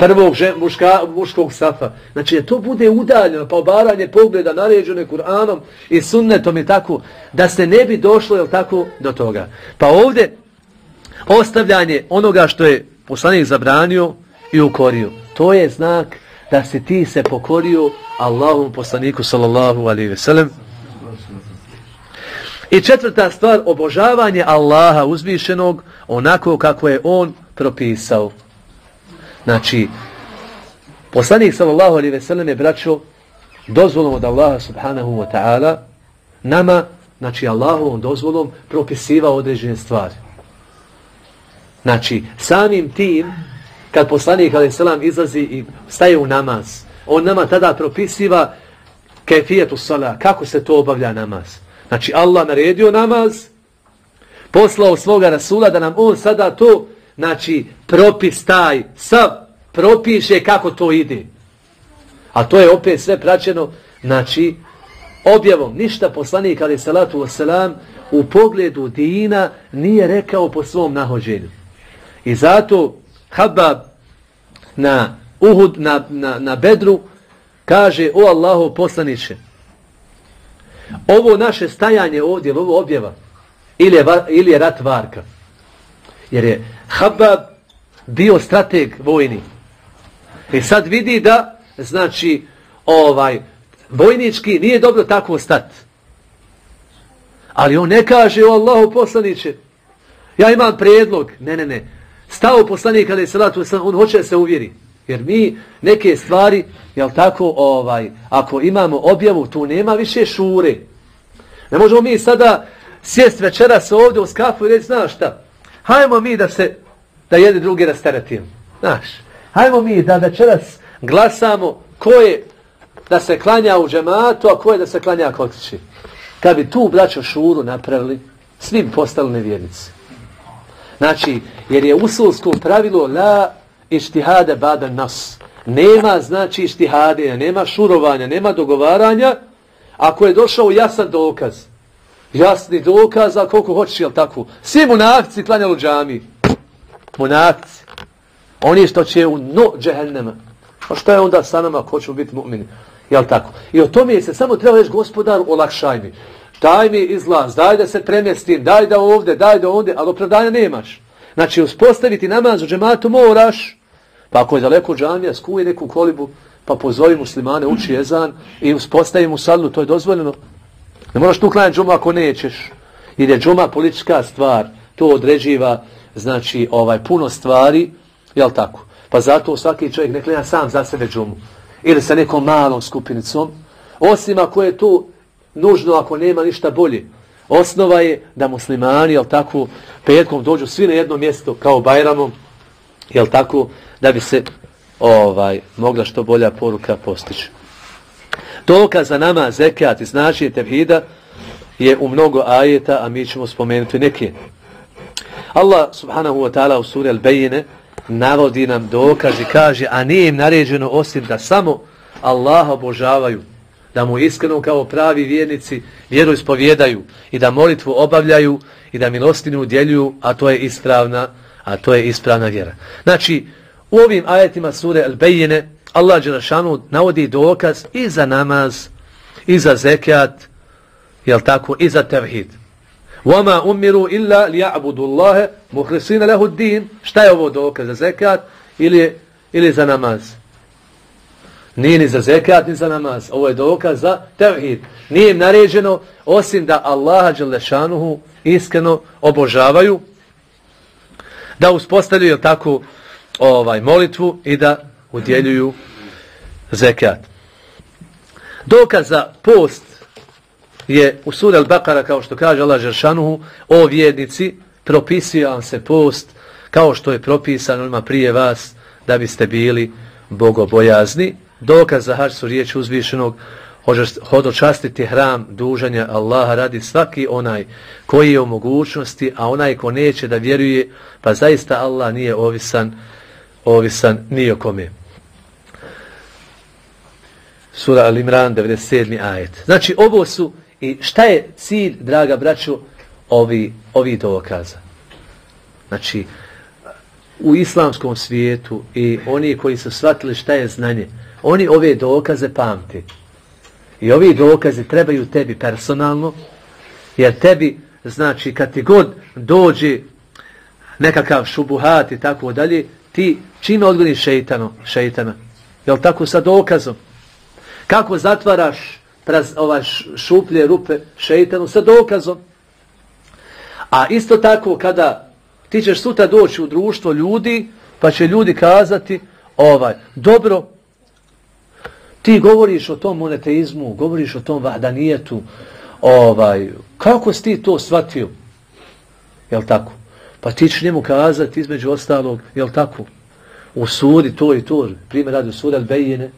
prvog žen, muška, muškog safa. Znači, da to bude udaljeno, pa obaranje pogleda naređene Kur'anom i sunnetom i tako, da se ne bi došlo, jel tako, do toga. Pa ovdje, ostavljanje onoga što je poslanik zabranio i ukorio. To je znak da se ti se pokorio Allahom poslaniku, sallallahu alaihi ve sellem. I četvrta stvar, obožavanje Allaha uzvišenog onako kako je on propisao. Znači, poslanik sallallahu alaihi ve sellem je braćo dozvolom od Allaha subhanahu wa ta'ala nama, znači Allahovom dozvolom propisiva određene stvari. Znači, samim tim, kad poslanik alaihi sallam izlazi i staje u namaz, on nama tada propisiva kefijetu sala, kako se to obavlja namaz. Znači, Allah naredio namaz, poslao svoga rasula da nam on sada to znači, propis taj, sav propiše kako to ide. A to je opet sve praćeno, znači, objavom, ništa poslanik ali salatu wasalam u pogledu dina nije rekao po svom nahođenju. I zato Habab na Uhud, na, na, na Bedru, kaže, o Allahu poslaniće, ovo naše stajanje ovdje, ovo objava, ili je, ili je rat varka. Jer je Habab bio strateg vojni. I sad vidi da, znači, ovaj, vojnički nije dobro tako stat. Ali on ne kaže o Allahu poslaniće. Ja imam prijedlog. Ne, ne, ne. Stao poslanik kada je salatu, on hoće da se uvjeri. Jer mi neke stvari, jel tako, ovaj, ako imamo objavu, tu nema više šure. Ne možemo mi sada sjest večeras ovdje u skafu i reći, znaš šta, hajmo mi da se, da jedni drugi rasteretimo. Znaš, hajmo mi da večeras glasamo ko je da se klanja u džematu, a ko je da se klanja kod kući. Kad bi tu braćo šuru napravili, svi bi postali nevjernici. Znači, jer je usulsko pravilo la ištihade bada nas. Nema, znači, ištihade, nema šurovanja, nema dogovaranja, ako je došao jasan dokaz. Jasni dokaz, koliko hoćeš, jel tako? Svi monakci klanjali u džami. Monakci. Oni što će u no džehennema. A što je onda sa nama, ko ćemo biti mu'mini? Jel tako? I o tome se samo treba reći, gospodar, olakšaj mi. Daj mi izlaz, daj da se premjestim, daj da ovde, daj da ovde, ali opravdanja nemaš. Znači, uspostaviti namaz u džematu moraš, pa ako je daleko džamija, skuje neku kolibu, pa pozovi muslimane, uči jezan i uspostavi mu sadlu, to je dozvoljeno. Ne moraš tu klanjati džuma ako nećeš. Jer je džuma politička stvar, to određiva, znači, ovaj puno stvari, jel tako? Pa zato svaki čovjek ne klanja sam za sebe džumu ili sa nekom malom skupinicom, osim ako je to nužno, ako nema ništa bolje. Osnova je da muslimani, jel tako, petkom dođu svi na jedno mjesto kao Bajramom, jel tako, da bi se ovaj mogla što bolja poruka postići. Dokaz za nama zekat i znači tevhida je u mnogo ajeta, a mi ćemo spomenuti neke. Allah subhanahu wa ta'ala u suri Al-Bejine navodi nam dokaz i kaže, a nije im naređeno osim da samo Allaha obožavaju, da mu iskreno kao pravi vjernici vjeru ispovjedaju i da molitvu obavljaju i da milostinu udjeljuju, a to je ispravna, a to je ispravna vjera. Znači, u ovim ajetima sure Al-Bejine, Allah Đerašanu navodi dokaz i za namaz, i za zekat, jel tako, i za tevhid. وَمَا أُمِّرُوا إِلَّا لِيَعْبُدُوا اللَّهَ مُخْلِصِينَ لَهُ الدِّينَ Šta je ovo dokaz za zekat ili, ili za namaz? Nije ni za zekat ni za namaz. Ovo je dokaz za tevhid. Nije im naređeno osim da Allaha Đelešanuhu iskreno obožavaju, da uspostavljaju tako ovaj molitvu i da udjeljuju zekat. Dokaz za post je u suri Al-Baqara, kao što kaže Allah Žeršanuhu, o vjednici, propisuje vam se post kao što je propisano onima prije vas da biste bili bogobojazni. Dokaz za hač su riječi uzvišenog hodočastiti hram dužanja Allaha radi svaki onaj koji je u mogućnosti, a onaj ko neće da vjeruje, pa zaista Allah nije ovisan, ovisan ni o kome. Sura Al-Imran, 97. ajet. Znači, ovo su I šta je cilj, draga braću, ovi, ovi dokaza? Znači, u islamskom svijetu i oni koji su shvatili šta je znanje, oni ove dokaze pamti. I ovi dokaze trebaju tebi personalno, jer tebi, znači, kad ti god dođe nekakav šubuhat i tako dalje, ti čime odgoniš šeitano, šeitana? Jel tako sa dokazom? Kako zatvaraš praz, ova šuplje rupe šeitanu sa dokazom. A isto tako kada ti ćeš sutra doći u društvo ljudi, pa će ljudi kazati, ovaj, dobro, ti govoriš o tom moneteizmu, govoriš o tom vahdanijetu, ovaj, kako si ti to shvatio? Jel tako? Pa ti će njemu kazati između ostalog, jel tako? U sudi to i to, primjer radi u suri al-Bejine,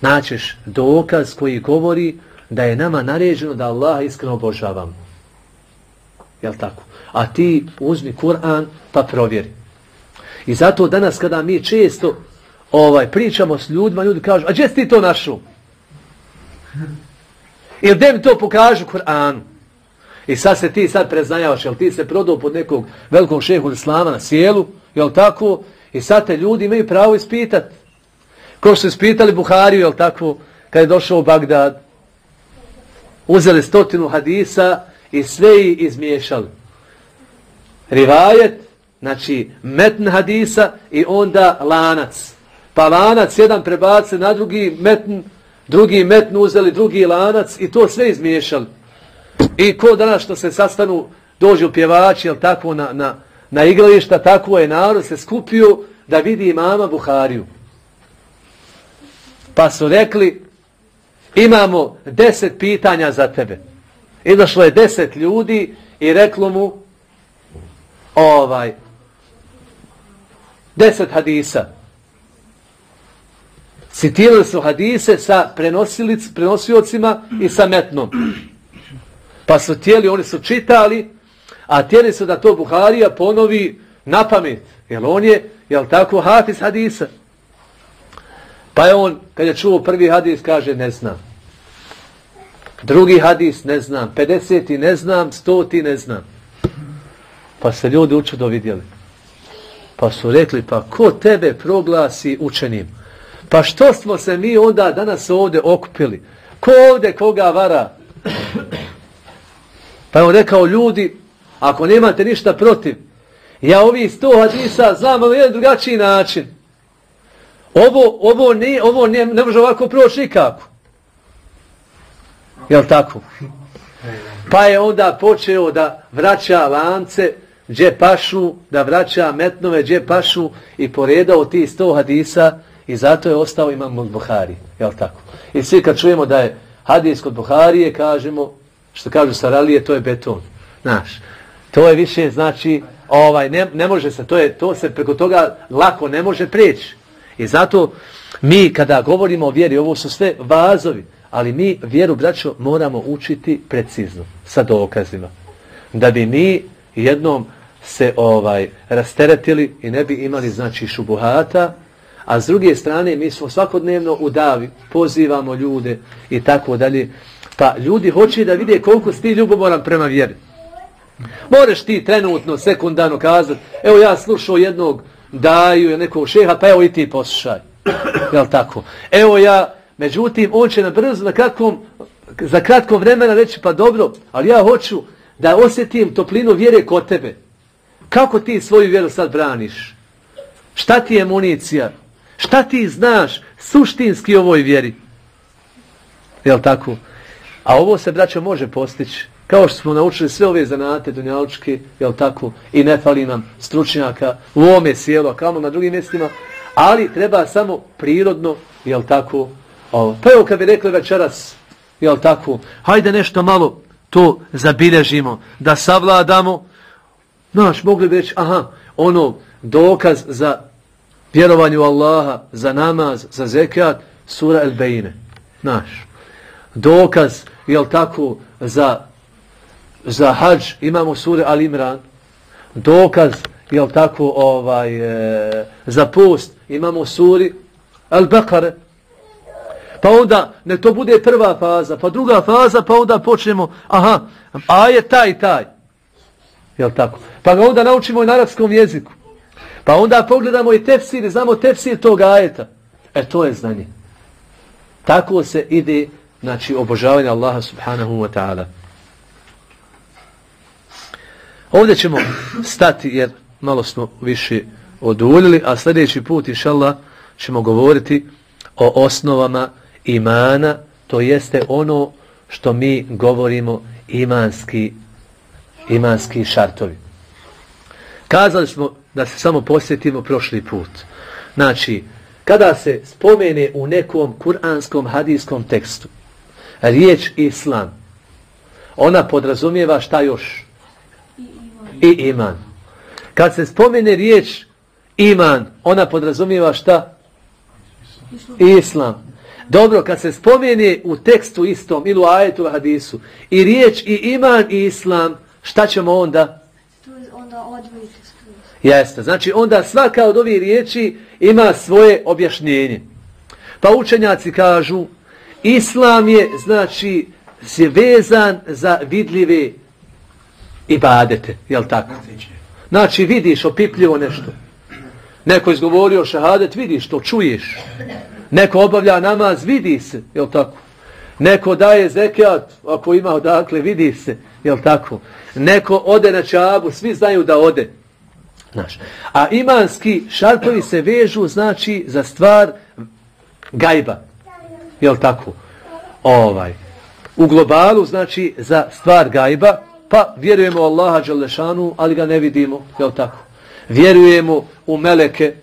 naćeš dokaz koji govori da je nama naređeno da Allaha iskreno obožavamo. Jel tako? A ti uzmi Kur'an pa provjeri. I zato danas kada mi često ovaj pričamo s ljudima, ljudi kažu, a gdje si ti to našao? Ili gdje mi to pokažu Kur'anu? I sad se ti sad preznajavaš, jel ti se prodao pod nekog velikog šehu islama na sjelu, jel tako? I sad te ljudi imaju pravo ispitati. Ko su ispitali Buhariju, jel tako? Kad je došao u Bagdad, uzeli stotinu hadisa i sve ih izmiješali. Rivajet, znači metn hadisa i onda lanac. Pa lanac jedan prebace na drugi metn, drugi metn uzeli, drugi lanac i to sve izmiješali. I ko danas što se sastanu, dođu pjevači, jel tako, na, na, na igrališta, tako je narod se skupio da vidi mama Buhariju. Pa su rekli, imamo deset pitanja za tebe. I došlo je deset ljudi i reklo mu, ovaj, deset hadisa. Citirali su hadise sa prenosiocima i sa metnom. Pa su tijeli, oni su čitali, a tijeli su da to Buharija ponovi na pamet. Jer on je, jel tako, hafiz hadisa. Pa je on, kad je čuo prvi hadis, kaže, ne znam. Drugi hadis, ne znam. 50. ne znam, 100. ne znam. Pa se ljudi učudo vidjeli. Pa su rekli, pa ko tebe proglasi učenim? Pa što smo se mi onda danas ovdje okupili? Ko ovdje koga vara? Pa je on rekao, ljudi, ako nemate ništa protiv, ja ovi sto hadisa znam na jedan drugačiji način. Ovo, ovo, ne, ovo ne, ne može ovako proći nikako. Jel tako? Pa je onda počeo da vraća lance, gdje pašu, da vraća metnove, gdje pašu i poredao ti sto hadisa i zato je ostao imam od Buhari. Jel tako? I svi kad čujemo da je hadis kod Buharije, kažemo, što kažu Saralije, to je beton. Znaš, to je više, znači, ovaj, ne, ne može se, to je, to se preko toga lako ne može preći. I zato mi kada govorimo o vjeri, ovo su sve vazovi, ali mi vjeru, braćo, moramo učiti precizno, sa dokazima. Da bi mi jednom se ovaj rasteretili i ne bi imali, znači, šubuhata, a s druge strane mi smo svakodnevno u davi, pozivamo ljude i tako dalje. Pa ljudi hoće da vide koliko si ti ljubomoran prema vjeri. Moreš ti trenutno, sekundarno kazati, evo ja slušao jednog daju nekog šeha, pa evo i ti poslušaj. Jel tako? Evo ja, međutim, on će na brzo, na kratkom, za kratko vremena reći, pa dobro, ali ja hoću da osjetim toplinu vjere kod tebe. Kako ti svoju vjeru sad braniš? Šta ti je municija? Šta ti znaš suštinski o ovoj vjeri? Jel tako? A ovo se, braćo, može postići. Kao što smo naučili sve ove zanate dunjalučke, jel tako, i ne fali nam stručnjaka u ome sjelu, a kao na drugim mjestima, ali treba samo prirodno, jel tako, ovo. pa evo kad bi rekli večeras, jel tako, hajde nešto malo to zabilježimo, da savladamo, znaš, mogli bi reći, aha, ono, dokaz za vjerovanju Allaha, za namaz, za zekat, sura El Bejine, znaš, dokaz, jel tako, za za hađ imamo sure Al Imran, dokaz, jel tako, ovaj, e, za post imamo suri Al Bekare, pa onda ne to bude prva faza, pa druga faza, pa onda počnemo, aha, a je taj, taj, jel tako, pa ga onda naučimo i na arabskom jeziku, pa onda pogledamo i tefsir, i znamo tefsir tog ajeta, e to je znanje. Tako se ide, znači, obožavanje Allaha subhanahu wa ta'ala. Ovdje ćemo stati jer malo smo više oduljili, a sljedeći put, inšallah, ćemo govoriti o osnovama imana, to jeste ono što mi govorimo imanski, imanski šartovi. Kazali smo da se samo posjetimo prošli put. Znači, kada se spomene u nekom kuranskom hadijskom tekstu riječ islam, ona podrazumijeva šta još? I iman. Kad se spomene riječ iman, ona podrazumijeva šta? Islam. Dobro, kad se spomene u tekstu istom ili u ajetu ili hadisu i riječ i iman i islam, šta ćemo onda?
Onda odvojite
Jeste, znači onda svaka od ovih riječi ima svoje objašnjenje. Pa učenjaci kažu, islam je znači je vezan za vidljive ibadete, jel tako? Znači vidiš opipljivo nešto. Neko izgovorio šahadet, vidiš to, čuješ. Neko obavlja namaz, vidi se, jel tako? Neko daje zekijat, ako ima odakle, vidi se, jel tako? Neko ode na čabu, svi znaju da ode. Znaš. A imanski šartovi se vežu, znači, za stvar gajba. Jel tako? Ovaj. U globalu, znači, za stvar gajba, pa vjerujemo Allaha Đalešanu, ali ga ne vidimo, jel tako? Vjerujemo u meleke,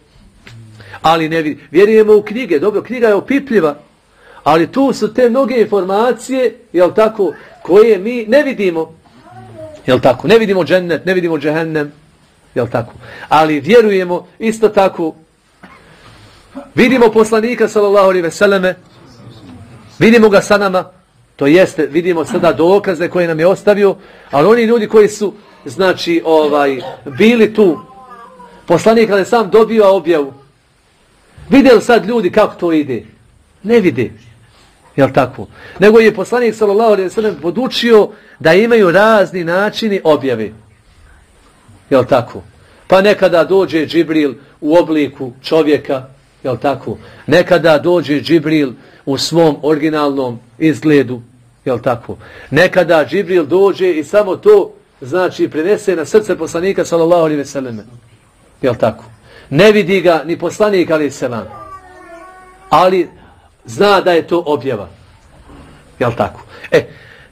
ali ne vidimo. Vjerujemo u knjige, dobro, knjiga je opipljiva, ali tu su te mnoge informacije, jel tako, koje mi ne vidimo. Jel tako? Ne vidimo džennet, ne vidimo džehennem, jel tako? Ali vjerujemo isto tako, vidimo poslanika, sallallahu alaihi veseleme, vidimo ga sa nama, to jeste, vidimo sada dokaze koje nam je ostavio, ali oni ljudi koji su, znači, ovaj, bili tu, poslanik kada je sam dobio objavu, vidjeli sad ljudi kako to ide? Ne vidi. Jel tako? Nego je poslanik sallallahu alejhi ve sellem podučio da imaju razni načini objave. Jel tako? Pa nekada dođe Džibril u obliku čovjeka, jel tako? Nekada dođe Džibril u svom originalnom izgledu, jel tako? Nekada Džibril dođe i samo to znači prenese na srce poslanika sallallahu alejhi ve selleme. Jel tako? Ne vidi ga ni poslanik ali selam. Ali zna da je to objava. Jel tako? E,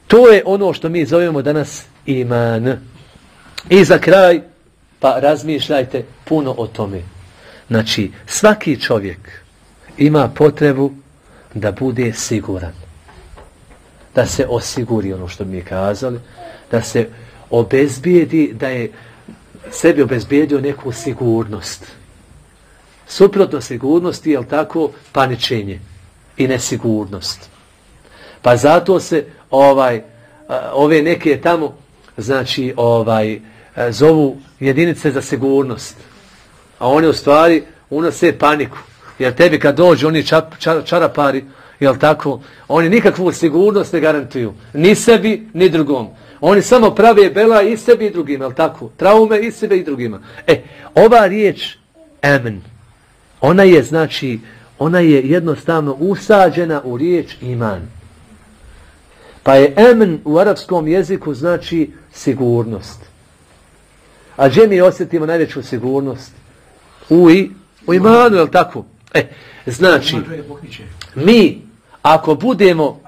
to je ono što mi zovemo danas iman. I za kraj, pa razmišljajte puno o tome. Znači, svaki čovjek ima potrebu da bude siguran. Da se osiguri ono što mi je kazali, da se obezbijedi, da je sebi obezbijedio neku sigurnost. Suprotno sigurnosti, je tako, paničenje i nesigurnost. Pa zato se ovaj ove neke tamo znači ovaj zovu jedinice za sigurnost. A oni u stvari unose paniku. Jer tebi kad dođu oni čap, čar, čarapari, jel tako, oni nikakvu sigurnost ne garantuju. Ni sebi, ni drugom. Oni samo prave bela i sebi i drugima, jel tako? Traume i sebe i drugima. E, ova riječ, amen, ona je, znači, ona je jednostavno usađena u riječ iman. Pa je emen u arapskom jeziku znači sigurnost. A gdje mi osjetimo najveću sigurnost? U, i, u imanu, je tako? E, znači, mi ako budemo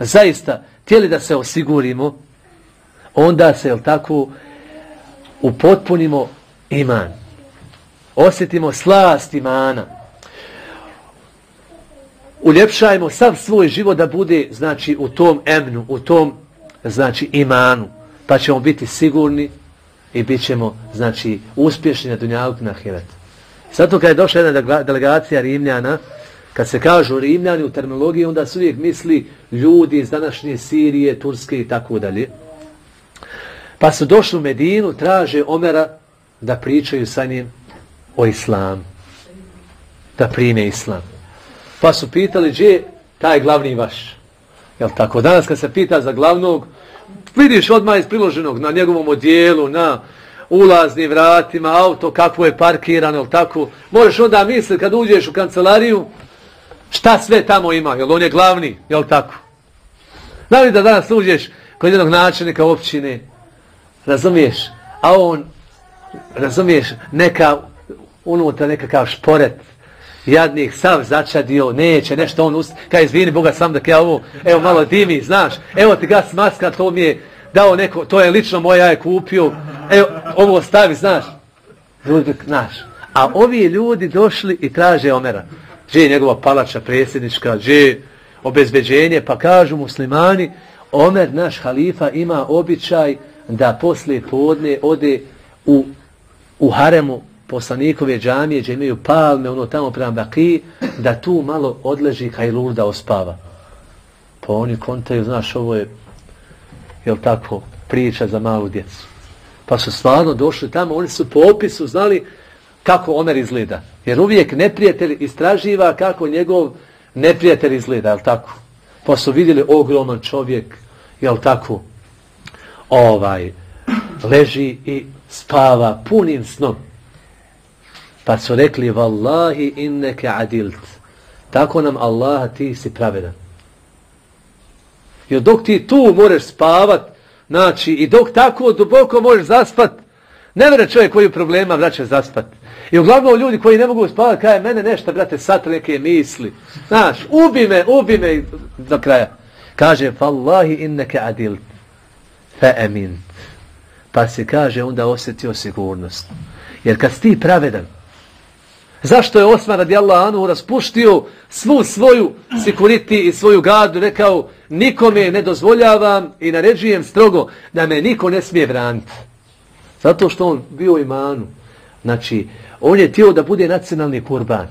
zaista htjeli da se osigurimo, onda se, je tako, upotpunimo iman. Osjetimo slast imana uljepšajmo sav svoj život da bude znači u tom emnu, u tom znači imanu, pa ćemo biti sigurni i bit ćemo znači uspješni na dunjalku na hiret. Zato kad je došla jedna delegacija Rimljana, kad se kažu Rimljani u terminologiji, onda se uvijek misli ljudi iz današnje Sirije, Turske i tako dalje. Pa su došli u Medinu, traže Omera da pričaju sa njim o islamu. Da prime islam. Pa su pitali gdje taj glavni vaš. Jel tako? Danas kad se pita za glavnog, vidiš odmah iz priloženog na njegovom odijelu, na ulaznim vratima, auto, kako je parkirano, tako? Možeš onda misliti kad uđeš u kancelariju, šta sve tamo ima, jel on je glavni, jel tako? Znali da danas uđeš kod jednog načelnika općine, razumiješ, a on, razumiješ, neka, unutra nekakav šporet, jadnik sav začadio, neće nešto on ust... Kaj izvini Boga sam da ja ovo, evo malo dimi, znaš, evo ti gas maska, to mi je dao neko, to je lično moja je kupio, evo, ovo stavi, znaš. Ljudi, znaš. A ovi ljudi došli i traže Omera. Gdje je njegova palača predsjednička, gdje je obezbeđenje, pa kažu muslimani, Omer, naš halifa, ima običaj da poslije podne ode u, u haremu poslanikove džamije gdje imaju palme, ono tamo prema baki, da tu malo odleži Hajlul da ospava. Pa oni kontaju, znaš, ovo je, jel tako, priča za malu djecu. Pa su stvarno došli tamo, oni su po opisu znali kako Omer izgleda. Jer uvijek neprijatelj istraživa kako njegov neprijatelj izgleda, jel tako? pa su vidjeli ogroman čovjek, jel tako, ovaj, leži i spava punim snom. Pa su rekli, vallahi inneke adilt. Tako nam Allah, ti si pravedan. Jer dok ti tu možeš spavat, znači, i dok tako duboko možeš zaspat, ne vre čovjek koji problema vraća zaspat. I uglavnom ljudi koji ne mogu spavati, kaže, mene nešto, brate, sat neke misli. Znaš, ubi me, ubi me do kraja. Kaže, vallahi inneke adilt. Fe emin. Pa se kaže, onda osjetio sigurnost. Jer kad si ti pravedan, zašto je Osman radijallahu anhu raspuštio svu svoju sekuriti i svoju gardu, rekao, nikome ne dozvoljavam i naređujem strogo da me niko ne smije braniti. Zato što on bio imanu. Znači, on je tio da bude nacionalni kurban.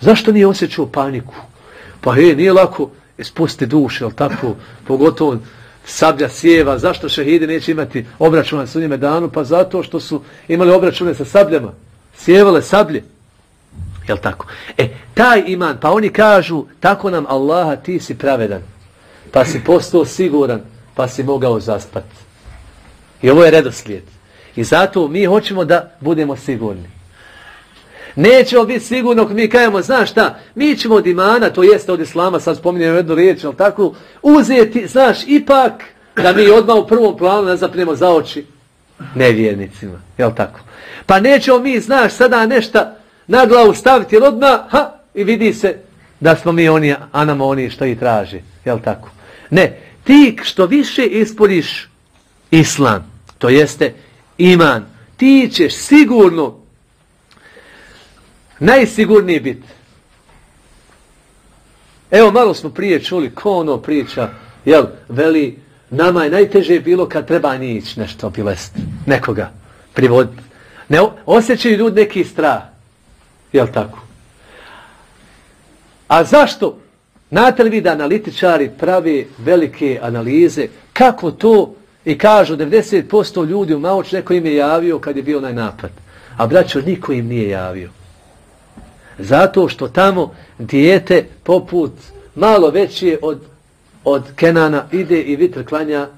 Zašto nije osjećao paniku? Pa he, nije lako ispusti duše, ali tako, pogotovo sablja sjeva. Zašto šehidi neće imati obračuna s njime danu? Pa zato što su imali obračune sa sabljama. Sjevale sablje. Jel tako? E, taj iman, pa oni kažu, tako nam Allaha, ti si pravedan. Pa si postao siguran, pa si mogao zaspati. I ovo je redoslijed. I zato mi hoćemo da budemo sigurni. Nećemo biti sigurni ako mi kajemo, znaš šta, mi ćemo od imana, to jeste od islama, sad spominjem jednu riječ, ali tako, uzeti, znaš, ipak, da mi odmah u prvom planu ne zapnemo za oči nevjernicima, jel tako? Pa nećemo mi, znaš, sada nešto na glavu staviti, rodna, odmah, ha, i vidi se da smo mi oni, a nam oni što i traži, jel tako? Ne, ti što više ispoljiš islam, to jeste iman, ti ćeš sigurno najsigurniji biti. Evo malo smo prije čuli ko ono priča, jel, veli, nama je najteže bilo kad treba nić nešto obilesti, nekoga privoditi. Ne, osjećaju ljudi neki strah, jel tako? A zašto? Znate li vi da analitičari pravi velike analize, kako to I kažu 90% ljudi u Maoč neko im je javio kad je bio onaj napad. A braćo, niko im nije javio. Zato što tamo dijete poput malo veće od, od Kenana ide i vitr klanja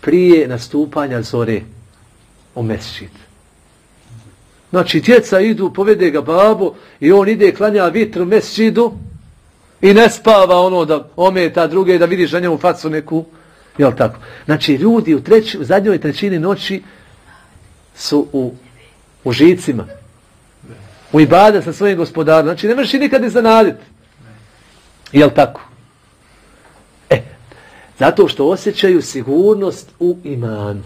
prije nastupanja zore u mesčit. Znači, djeca idu, povede ga babo i on ide klanja vitru mesčidu i ne spava ono da ometa druge da vidiš na njemu facu neku Jel tako? Znači, ljudi u, treći, u zadnjoj trećini noći su u, u žicima. U ibade sa svojim gospodarom. Znači, ne možeš nikad ni zanaditi. Jel tako? E, zato što osjećaju sigurnost u imanu.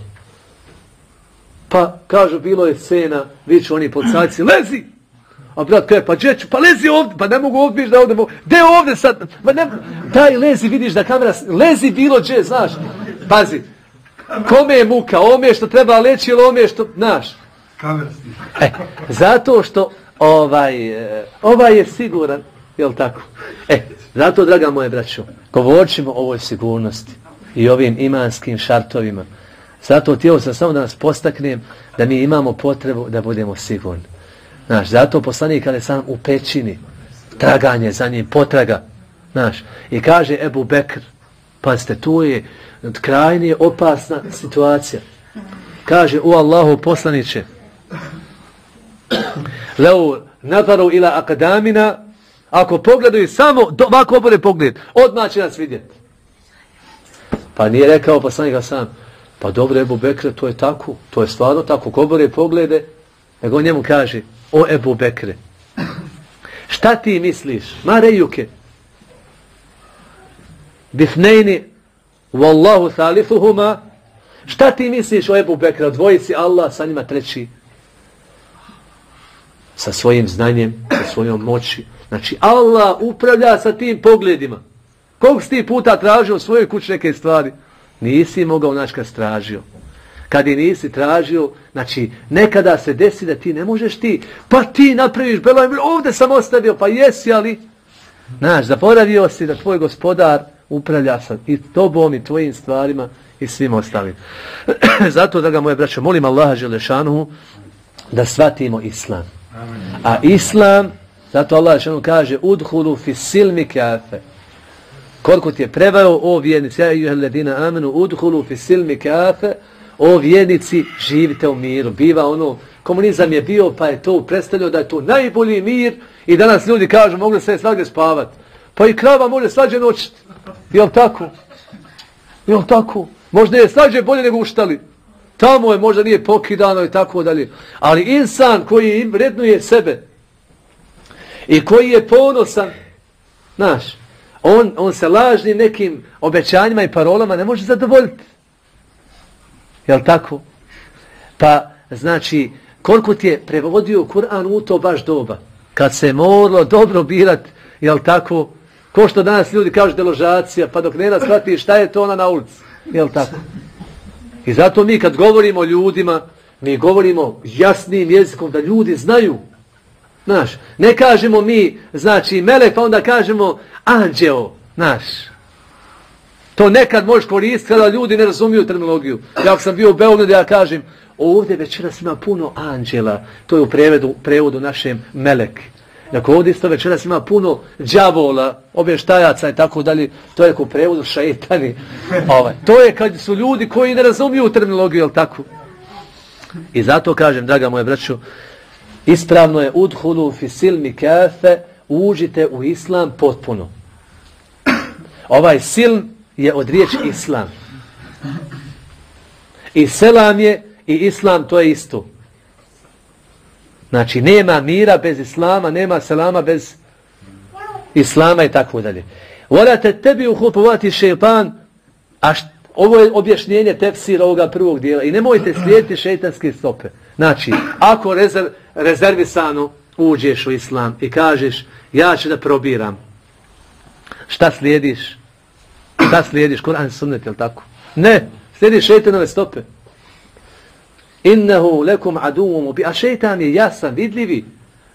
Pa, kažu, bilo je scena, viću oni pod saci, lezi! A brat kaže, pa džeću, pa lezi ovdje, pa ne mogu ovdje, da ovdje mogu. Gde ovdje sad? Pa ne, daj lezi, vidiš da kamera, lezi bilo dže, znaš. Pazi, kome je muka, ome što treba leći ili ome što, znaš. E, zato što ovaj, e, ovaj je siguran, jel tako? E, zato, draga moje braćo, govorimo o ovoj sigurnosti i ovim imanskim šartovima. Zato tijelo sam samo da nas postaknem da mi imamo potrebu da budemo sigurni. Znaš, zato poslanik kada je sam u pećini, traganje za njim, potraga, znaš, i kaže Ebu Bekr, pazite, tu je krajnije opasna situacija. Kaže, u Allahu poslaniće, leu nadaru ila akadamina, ako pogledaju samo, do, ovako bude pogled, odmah će nas vidjeti. Pa nije rekao poslanik sam, pa dobro Ebu Bekre, to je tako, to je stvarno tako, Kobore poglede, nego njemu kaže, o Ebu Bekre. Šta ti misliš? Ma rejuke. Bifnejni wallahu thalithuhuma. Šta ti misliš o Ebu Bekre? Dvojici Allah sa njima treći. Sa svojim znanjem, sa svojom moći. Znači Allah upravlja sa tim pogledima. Kog si ti puta tražio svoje kućneke stvari? Nisi mogao naći kad stražio kad je nisi tražio, znači nekada se desi da ti ne možeš ti, pa ti napraviš ime, ovdje sam ostavio, pa jesi, ali, znaš, zaboravio si da tvoj gospodar upravlja sa i tobom i tvojim stvarima i svim ostalim. [clears throat] Zato, draga moje braće, molim Allaha Želešanu da shvatimo Islam. A Islam, zato Allah Želešanu kaže, udhulu fi silmi kafe, Koliko ti je preveo, o vjernici, ja i ledina amenu, udhulu fi silmi kafe, o vjernici, živite u miru. Biva ono, komunizam je bio, pa je to predstavljao da je to najbolji mir i danas ljudi kažu, mogu se svakde spavat. Pa i krava može svađe noćiti. Jel tako? Jel tako? Možda je svađe bolje nego uštali. Tamo je možda nije pokidano i tako dalje. Ali insan koji vrednuje sebe i koji je ponosan, znaš, on, on se lažni nekim obećanjima i parolama ne može zadovoljiti. Jel tako? Pa, znači, koliko ti je prevodio Kur'an u to baš doba? Kad se moralo dobro birat, jel tako? Ko što danas ljudi kažu deložacija, pa dok ne nas shvati šta je to ona na ulici. Jel tako? I zato mi kad govorimo ljudima, mi govorimo jasnim jezikom da ljudi znaju. Znaš, ne kažemo mi, znači, melek, pa onda kažemo anđeo, znaš. To nekad možeš koristiti kada ljudi ne razumiju terminologiju. Ja sam bio u Beogradu, ja kažem, ovdje večeras ima puno anđela, to je u prevedu, prevodu našem melek. Dakle, ovdje isto večeras ima puno džavola, obještajaca i tako dalje, to je u prevodu šajetani. Ovaj. To je kad su ljudi koji ne razumiju terminologiju, jel tako? I zato kažem, draga moje braćo, ispravno je udhulu fi silmi kafe, uđite u islam potpuno. Ovaj silm je od riječi islam. I selam je i islam to je isto. Znači, nema mira bez islama, nema selama bez islama i tako dalje. Volate tebi uhupovati šeitan, a št, ovo je objašnjenje tefsira ovoga prvog dijela. I nemojte slijediti šeitanske stope. Znači, ako rezerv, rezervisano uđeš u islam i kažeš, ja ću da probiram, šta slijediš? Šta slijediš? Kur'an sunnet, jel tako? Ne, slijediš šeitanove stope innehu lekum aduvom ubi. A šeitan je jasan, vidljivi.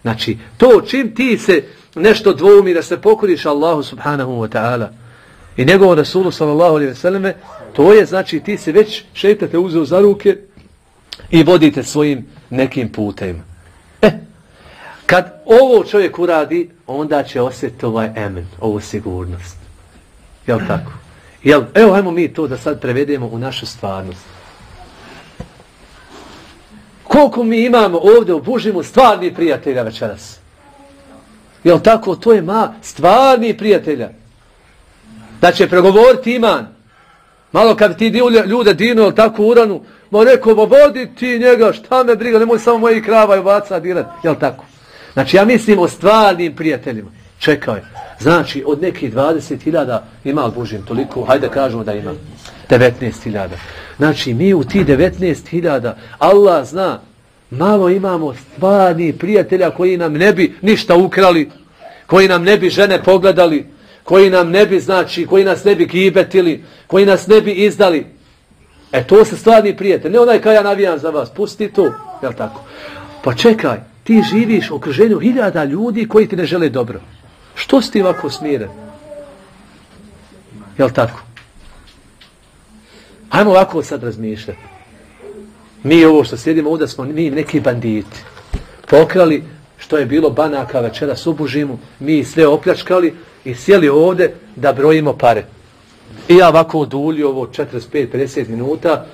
Znači, to čim ti se nešto dvoumi da se pokoriš Allahu subhanahu wa ta'ala i njegovom Rasulu sallallahu alaihi veseleme, to je znači ti se već šeitate uzeo za ruke i vodite svojim nekim putem. E, kad ovo čovjek uradi, onda će osjetiti ovaj emen, ovu sigurnost. Jel tako? Jel, evo, hajmo mi to da sad prevedemo u našu stvarnost koliko mi imamo ovdje u Bužimu stvarni prijatelja večeras. Jel tako? To je ma stvarni prijatelja. Da će pregovoriti iman. Malo kad ti ljude dinu, jel tako, uranu, ma neko, ma vodi ti njega, šta me briga, nemoj samo moji krava i baca dirat. Jel tako? Znači, ja mislim o stvarnim prijateljima. Čekaj. Znači, od nekih 20.000 ima u Bužim toliko, hajde kažemo da ima. 19.000. Znači, mi u ti 19.000, Allah zna, malo imamo stvarni prijatelja koji nam ne bi ništa ukrali, koji nam ne bi žene pogledali, koji nam ne bi, znači, koji nas ne bi gibetili, koji nas ne bi izdali. E, to se stvarni prijatelj. Ne onaj kaj ja navijam za vas, pusti to. Jel tako? Pa čekaj, ti živiš u okruženju hiljada ljudi koji ti ne žele dobro. Što si ti ovako smiren? Jel tako? Hajmo ovako sad razmišljati. Mi ovo što sjedimo ovdje smo mi neki banditi. Pokrali što je bilo banaka večera s ubužimu, mi sve opljačkali i sjeli ovdje da brojimo pare. I ja ovako odulju ovo 45-50 minuta,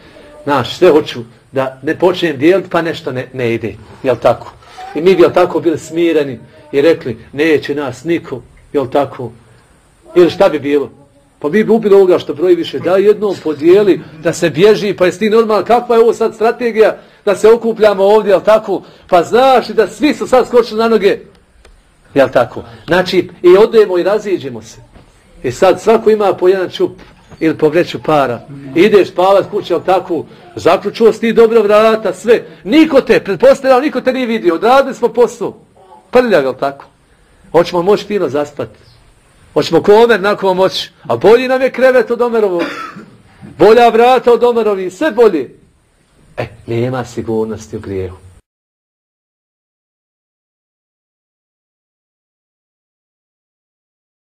znaš, sve hoću da ne počnem dijeliti pa nešto ne, ne ide. Jel tako? I mi bi jel tako bili smireni i rekli neće nas niko, jel tako? Ili šta bi bilo? Pa mi bi ubili ovoga što broji više. Da jednom podijeli, da se bježi, pa jesi ti normal, kakva je ovo sad strategija da se okupljamo ovdje, jel tako? Pa znaš da svi su sad skočili na noge. Jel tako? Znači, i odemo i raziđemo se. I sad svako ima po jedan čup ili po vreću para. Ideš spavat kuće, ali tako? Zaključuo si ti dobro vrata, sve. Niko te, pretpostavljao, niko te nije vidio. Odradili smo posao. Prljav, ga, tako? Hoćemo moći fino zaspati. Hoćemo ko Omer nakon moći. A bolji nam je krevet od Omerovo. Bolja vrata od Omerovi. Sve bolje. E, nema sigurnosti u grijehu.